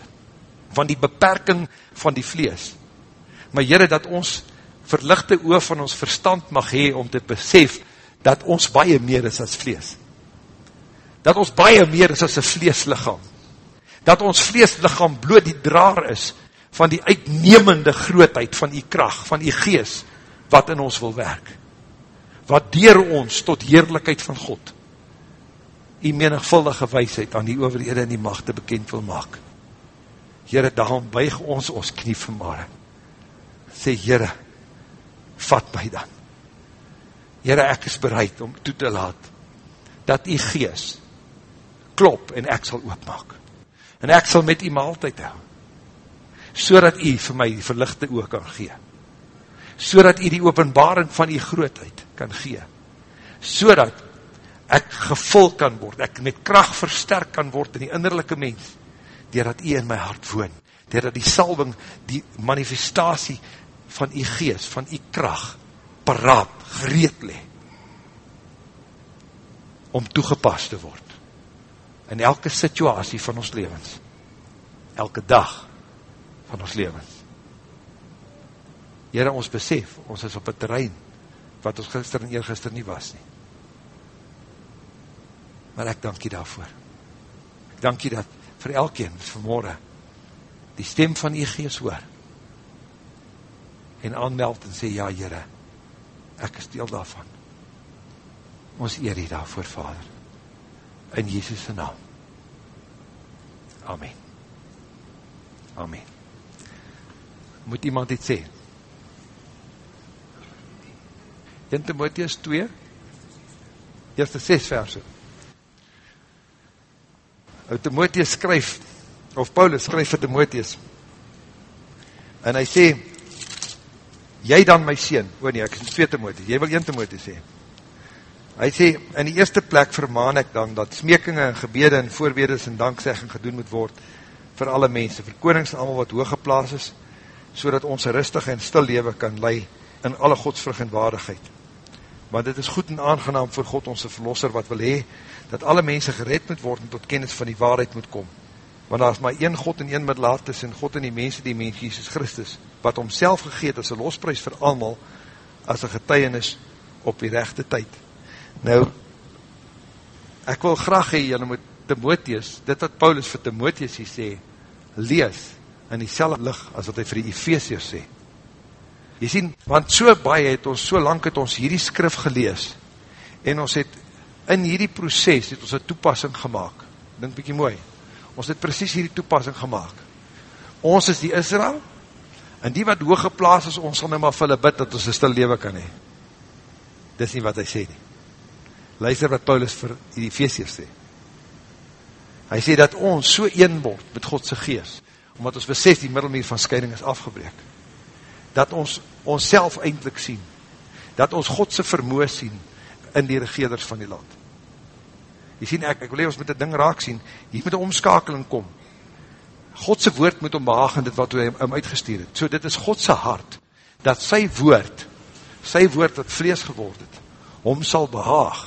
van die beperking van die vlees. Maar heren, dat ons verlichte oor van ons verstand mag hee, om te besef, dat ons baie meer is as vlees. Dat ons baie meer is as een vleeslichaam dat ons vleeslichaam bloot die draar is van die uitnemende grootheid van die kracht, van die gees, wat in ons wil werk. Wat dier ons tot heerlijkheid van God, die menigvuldige weisheid aan die overhede en die machte bekend wil maak. Heere, daarom buig ons ons knie vanmare. Sê, Heere, vat my dan. Heere, ek is bereid om toe te laat, dat die gees klop en ek sal oopmaak en ek sal met u maaltijd hou, so dat u vir my die verlichte oog kan gee, so dat u die openbaring van die grootheid kan gee, so dat ek gevul kan word, ek met kracht versterk kan word in die innerlijke mens, doordat u in my hart woon, doordat die salving, die manifestatie van u geest, van u kracht, paraat, gereed le, om toegepast te word in elke situasie van ons levens, elke dag van ons levens. Heren, ons besef, ons is op een terrein, wat ons gister en eergister nie was nie. Maar ek dank jy daarvoor. Ek dank jy dat vir elkeen vanmorgen die stem van jy gees hoor en aanmeld en sê, ja jyre, ek is deel daarvan. Ons eer jy daarvoor, Vader in Jesus' naam. Amen. Amen. Moet iemand iets sê? 1 Timotheus 2, eerste 6 verse. Ou Timotheus skryf, of Paulus skryf vir Timotheus, en hy sê, jy dan my sien, o nee, ek is 2 Timotheus, jy wil 1 Timotheus sê, Hy sê, in die eerste plek vermaan ek dan, dat smekinge en gebede en voorbedes en danksegging gedoen moet word, vir alle mense, vir konings en allemaal wat hooggeplaas is, so dat ons rustig en stil leven kan lei, in alle godsvrug en waardigheid. Want dit is goed en aangenaam vir God, onze verlosser, wat wil hee, dat alle mense gered moet word, en tot kennis van die waarheid moet kom. Want daar is maar een God en een middelaar tussen God en die mense, die mens Jesus Christus, wat homself gegeet as een losprys vir allemaal, as een getuienis op die rechte tyd. Nou, ek wil graag hee, jylle moet Timotheus, dit wat Paulus vir Timotheus hier sê, lees in die selle licht as wat hy vir die Ephesius sê. Jy sien, want so baie het ons, so lang het ons hierdie skrif gelees, en ons het in hierdie proces, het ons een toepassing gemaakt. Dink bykie mooi. Ons het precies hierdie toepassing gemaakt. Ons is die Israel, en die wat hoog geplaas is, ons sal nou maar vir hulle bid, dat ons een stil leven kan hee. Dis nie wat hy sê nie. Luister wat Paulus vir die Ephesius sê. Hy sê dat ons so een word met Godse geest, omdat ons besef die middelmeer van scheiding is afgebreek, dat ons ons self eindelijk sien, dat ons Godse vermoe sien in die regeerders van die land. Jy sien, ek, ek wil hee, ons moet die ding raak sien, hier moet die omskakeling kom. Godse woord moet ombehaag in dit wat hy hem uitgestuur het. So dit is Godse hart, dat sy woord, sy woord wat vlees geword het, hom sal behaag,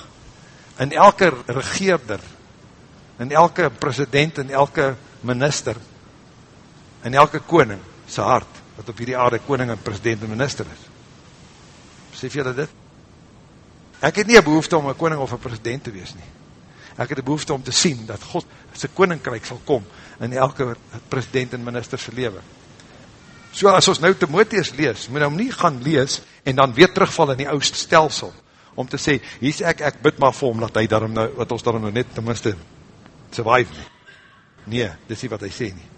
in elke regeerder, in elke president, in elke minister, in elke koning, sy hart, wat op hierdie aarde koning en president en minister is. Besef jy dit? Ek het nie een behoefte om een koning of een president te wees nie. Ek het een behoefte om te sien, dat God sy koninkrijk sal kom, in elke president en minister sy leven. So as ons nou Timotheus lees, moet nou nie gaan lees, en dan weer terugval in die oudste stelsel, om te sê, hier ek, ek bid maar vir hom, dat hy daarom nou, wat ons daarom nou net tenminste survive nie. Nee, dis nie wat hy sê nie.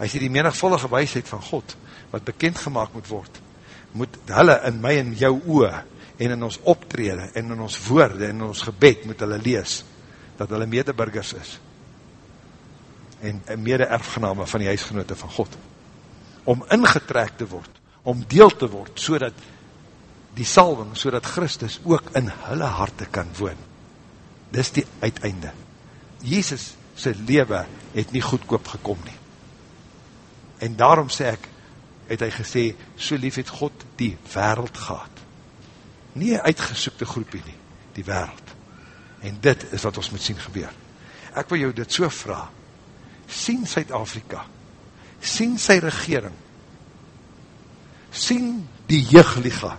Hy sê die menigvullige wijsheid van God, wat bekend gemaakt moet word, moet hulle in my en jou oe, en in ons optrede, en in ons woorde, en in ons gebed, moet hulle lees, dat hulle medeburgers is, en mede erfgename van die huisgenote van God, om ingetrek te word, om deel te word, so dat die salving, so dat Christus ook in hulle harte kan woon. Dis die uiteinde. Jezus sy lewe het nie goedkoop gekom nie. En daarom sê ek, het hy gesê, so lief het God die wereld gehad. Nie een uitgesoekte groepie nie, die wereld. En dit is wat ons moet sien gebeur. Ek wil jou dit so vraag, sien Suid-Afrika, sien sy regering, sien die jeugliga,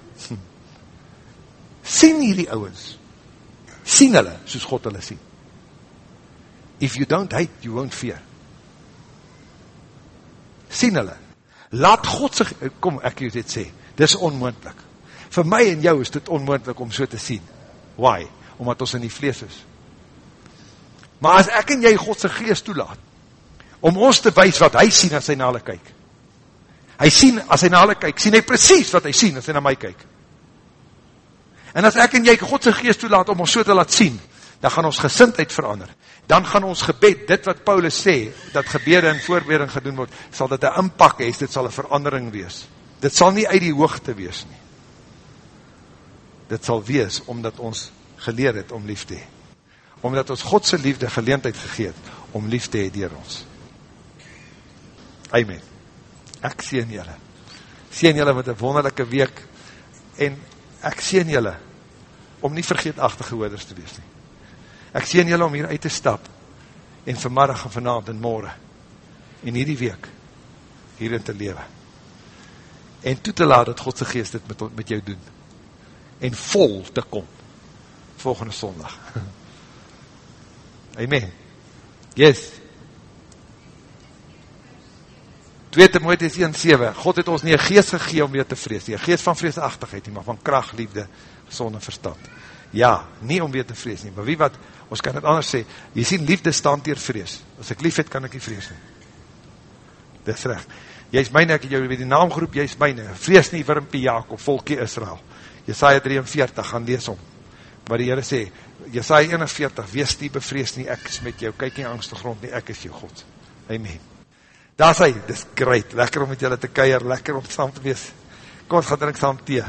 sien hierdie ouwens, sien hulle, soos God hulle sien. If you don't hate, you won't fear. Sien hulle. Laat God sig, kom ek jou dit sê, dis onmoendlik. Voor my en jou is dit onmoendlik om so te sien. Why? Omdat ons in die vlees is. Maar as ek en jy Godse geest toelaat, om ons te wees wat hy sien as hy na hulle kyk. Hy sien, as hy na hulle kyk, sien hy precies wat hy sien as hy na my kyk. En as ek en jy Godse geest toelaat om ons so te laat sien, dan gaan ons gesintheid verander. Dan gaan ons gebed, dit wat Paulus sê, dat gebede en voorbereiding gedoen word, sal dit een inpak hees, dit sal een verandering wees. Dit sal nie uit die hoogte wees nie. Dit sal wees, omdat ons geleer het om lief te hee. Omdat ons Godse liefde geleentheid gegeet, om lief te hee dier ons. Amen. Ek sien julle. Sien julle met een wonderlijke week, en ek sien julle, om nie vergeetachtige woorders te wees nie. Ek sien julle om hier uit te stap en vanmiddag en vanavond en morgen en hierdie week hierin te lewe. En toe te laat dat Godse geest dit met, met jou doen. En vol te kom volgende sondag. Amen. Yes. 2 Timotheus 1,7 God het ons nie een geest gegee om weer te vrees, een geest van vreesachtigheid nie, maar van kracht, liefde, sonde verstand. Ja, nie om weer te vrees nie, maar wie wat, ons kan het anders sê, jy sien liefde staan teer vrees, as ek lief het, kan ek nie vrees nie. Dit is recht. Jy is myne, ek het jou weet die naamgroep, jy is myne, vrees nie Wurmpie Jacob, volkie Israel. Jesaja 43, gaan lees om. Maar die Heere sê, Jesaja 41, wees nie bevrees nie, ek is met jou, kyk nie angst te grond nie, ek is jou God. Amen. Daar is hy, dit is great, lekker om met julle te keier, lekker om saam te wees. Kom ons gaan drink saam thee.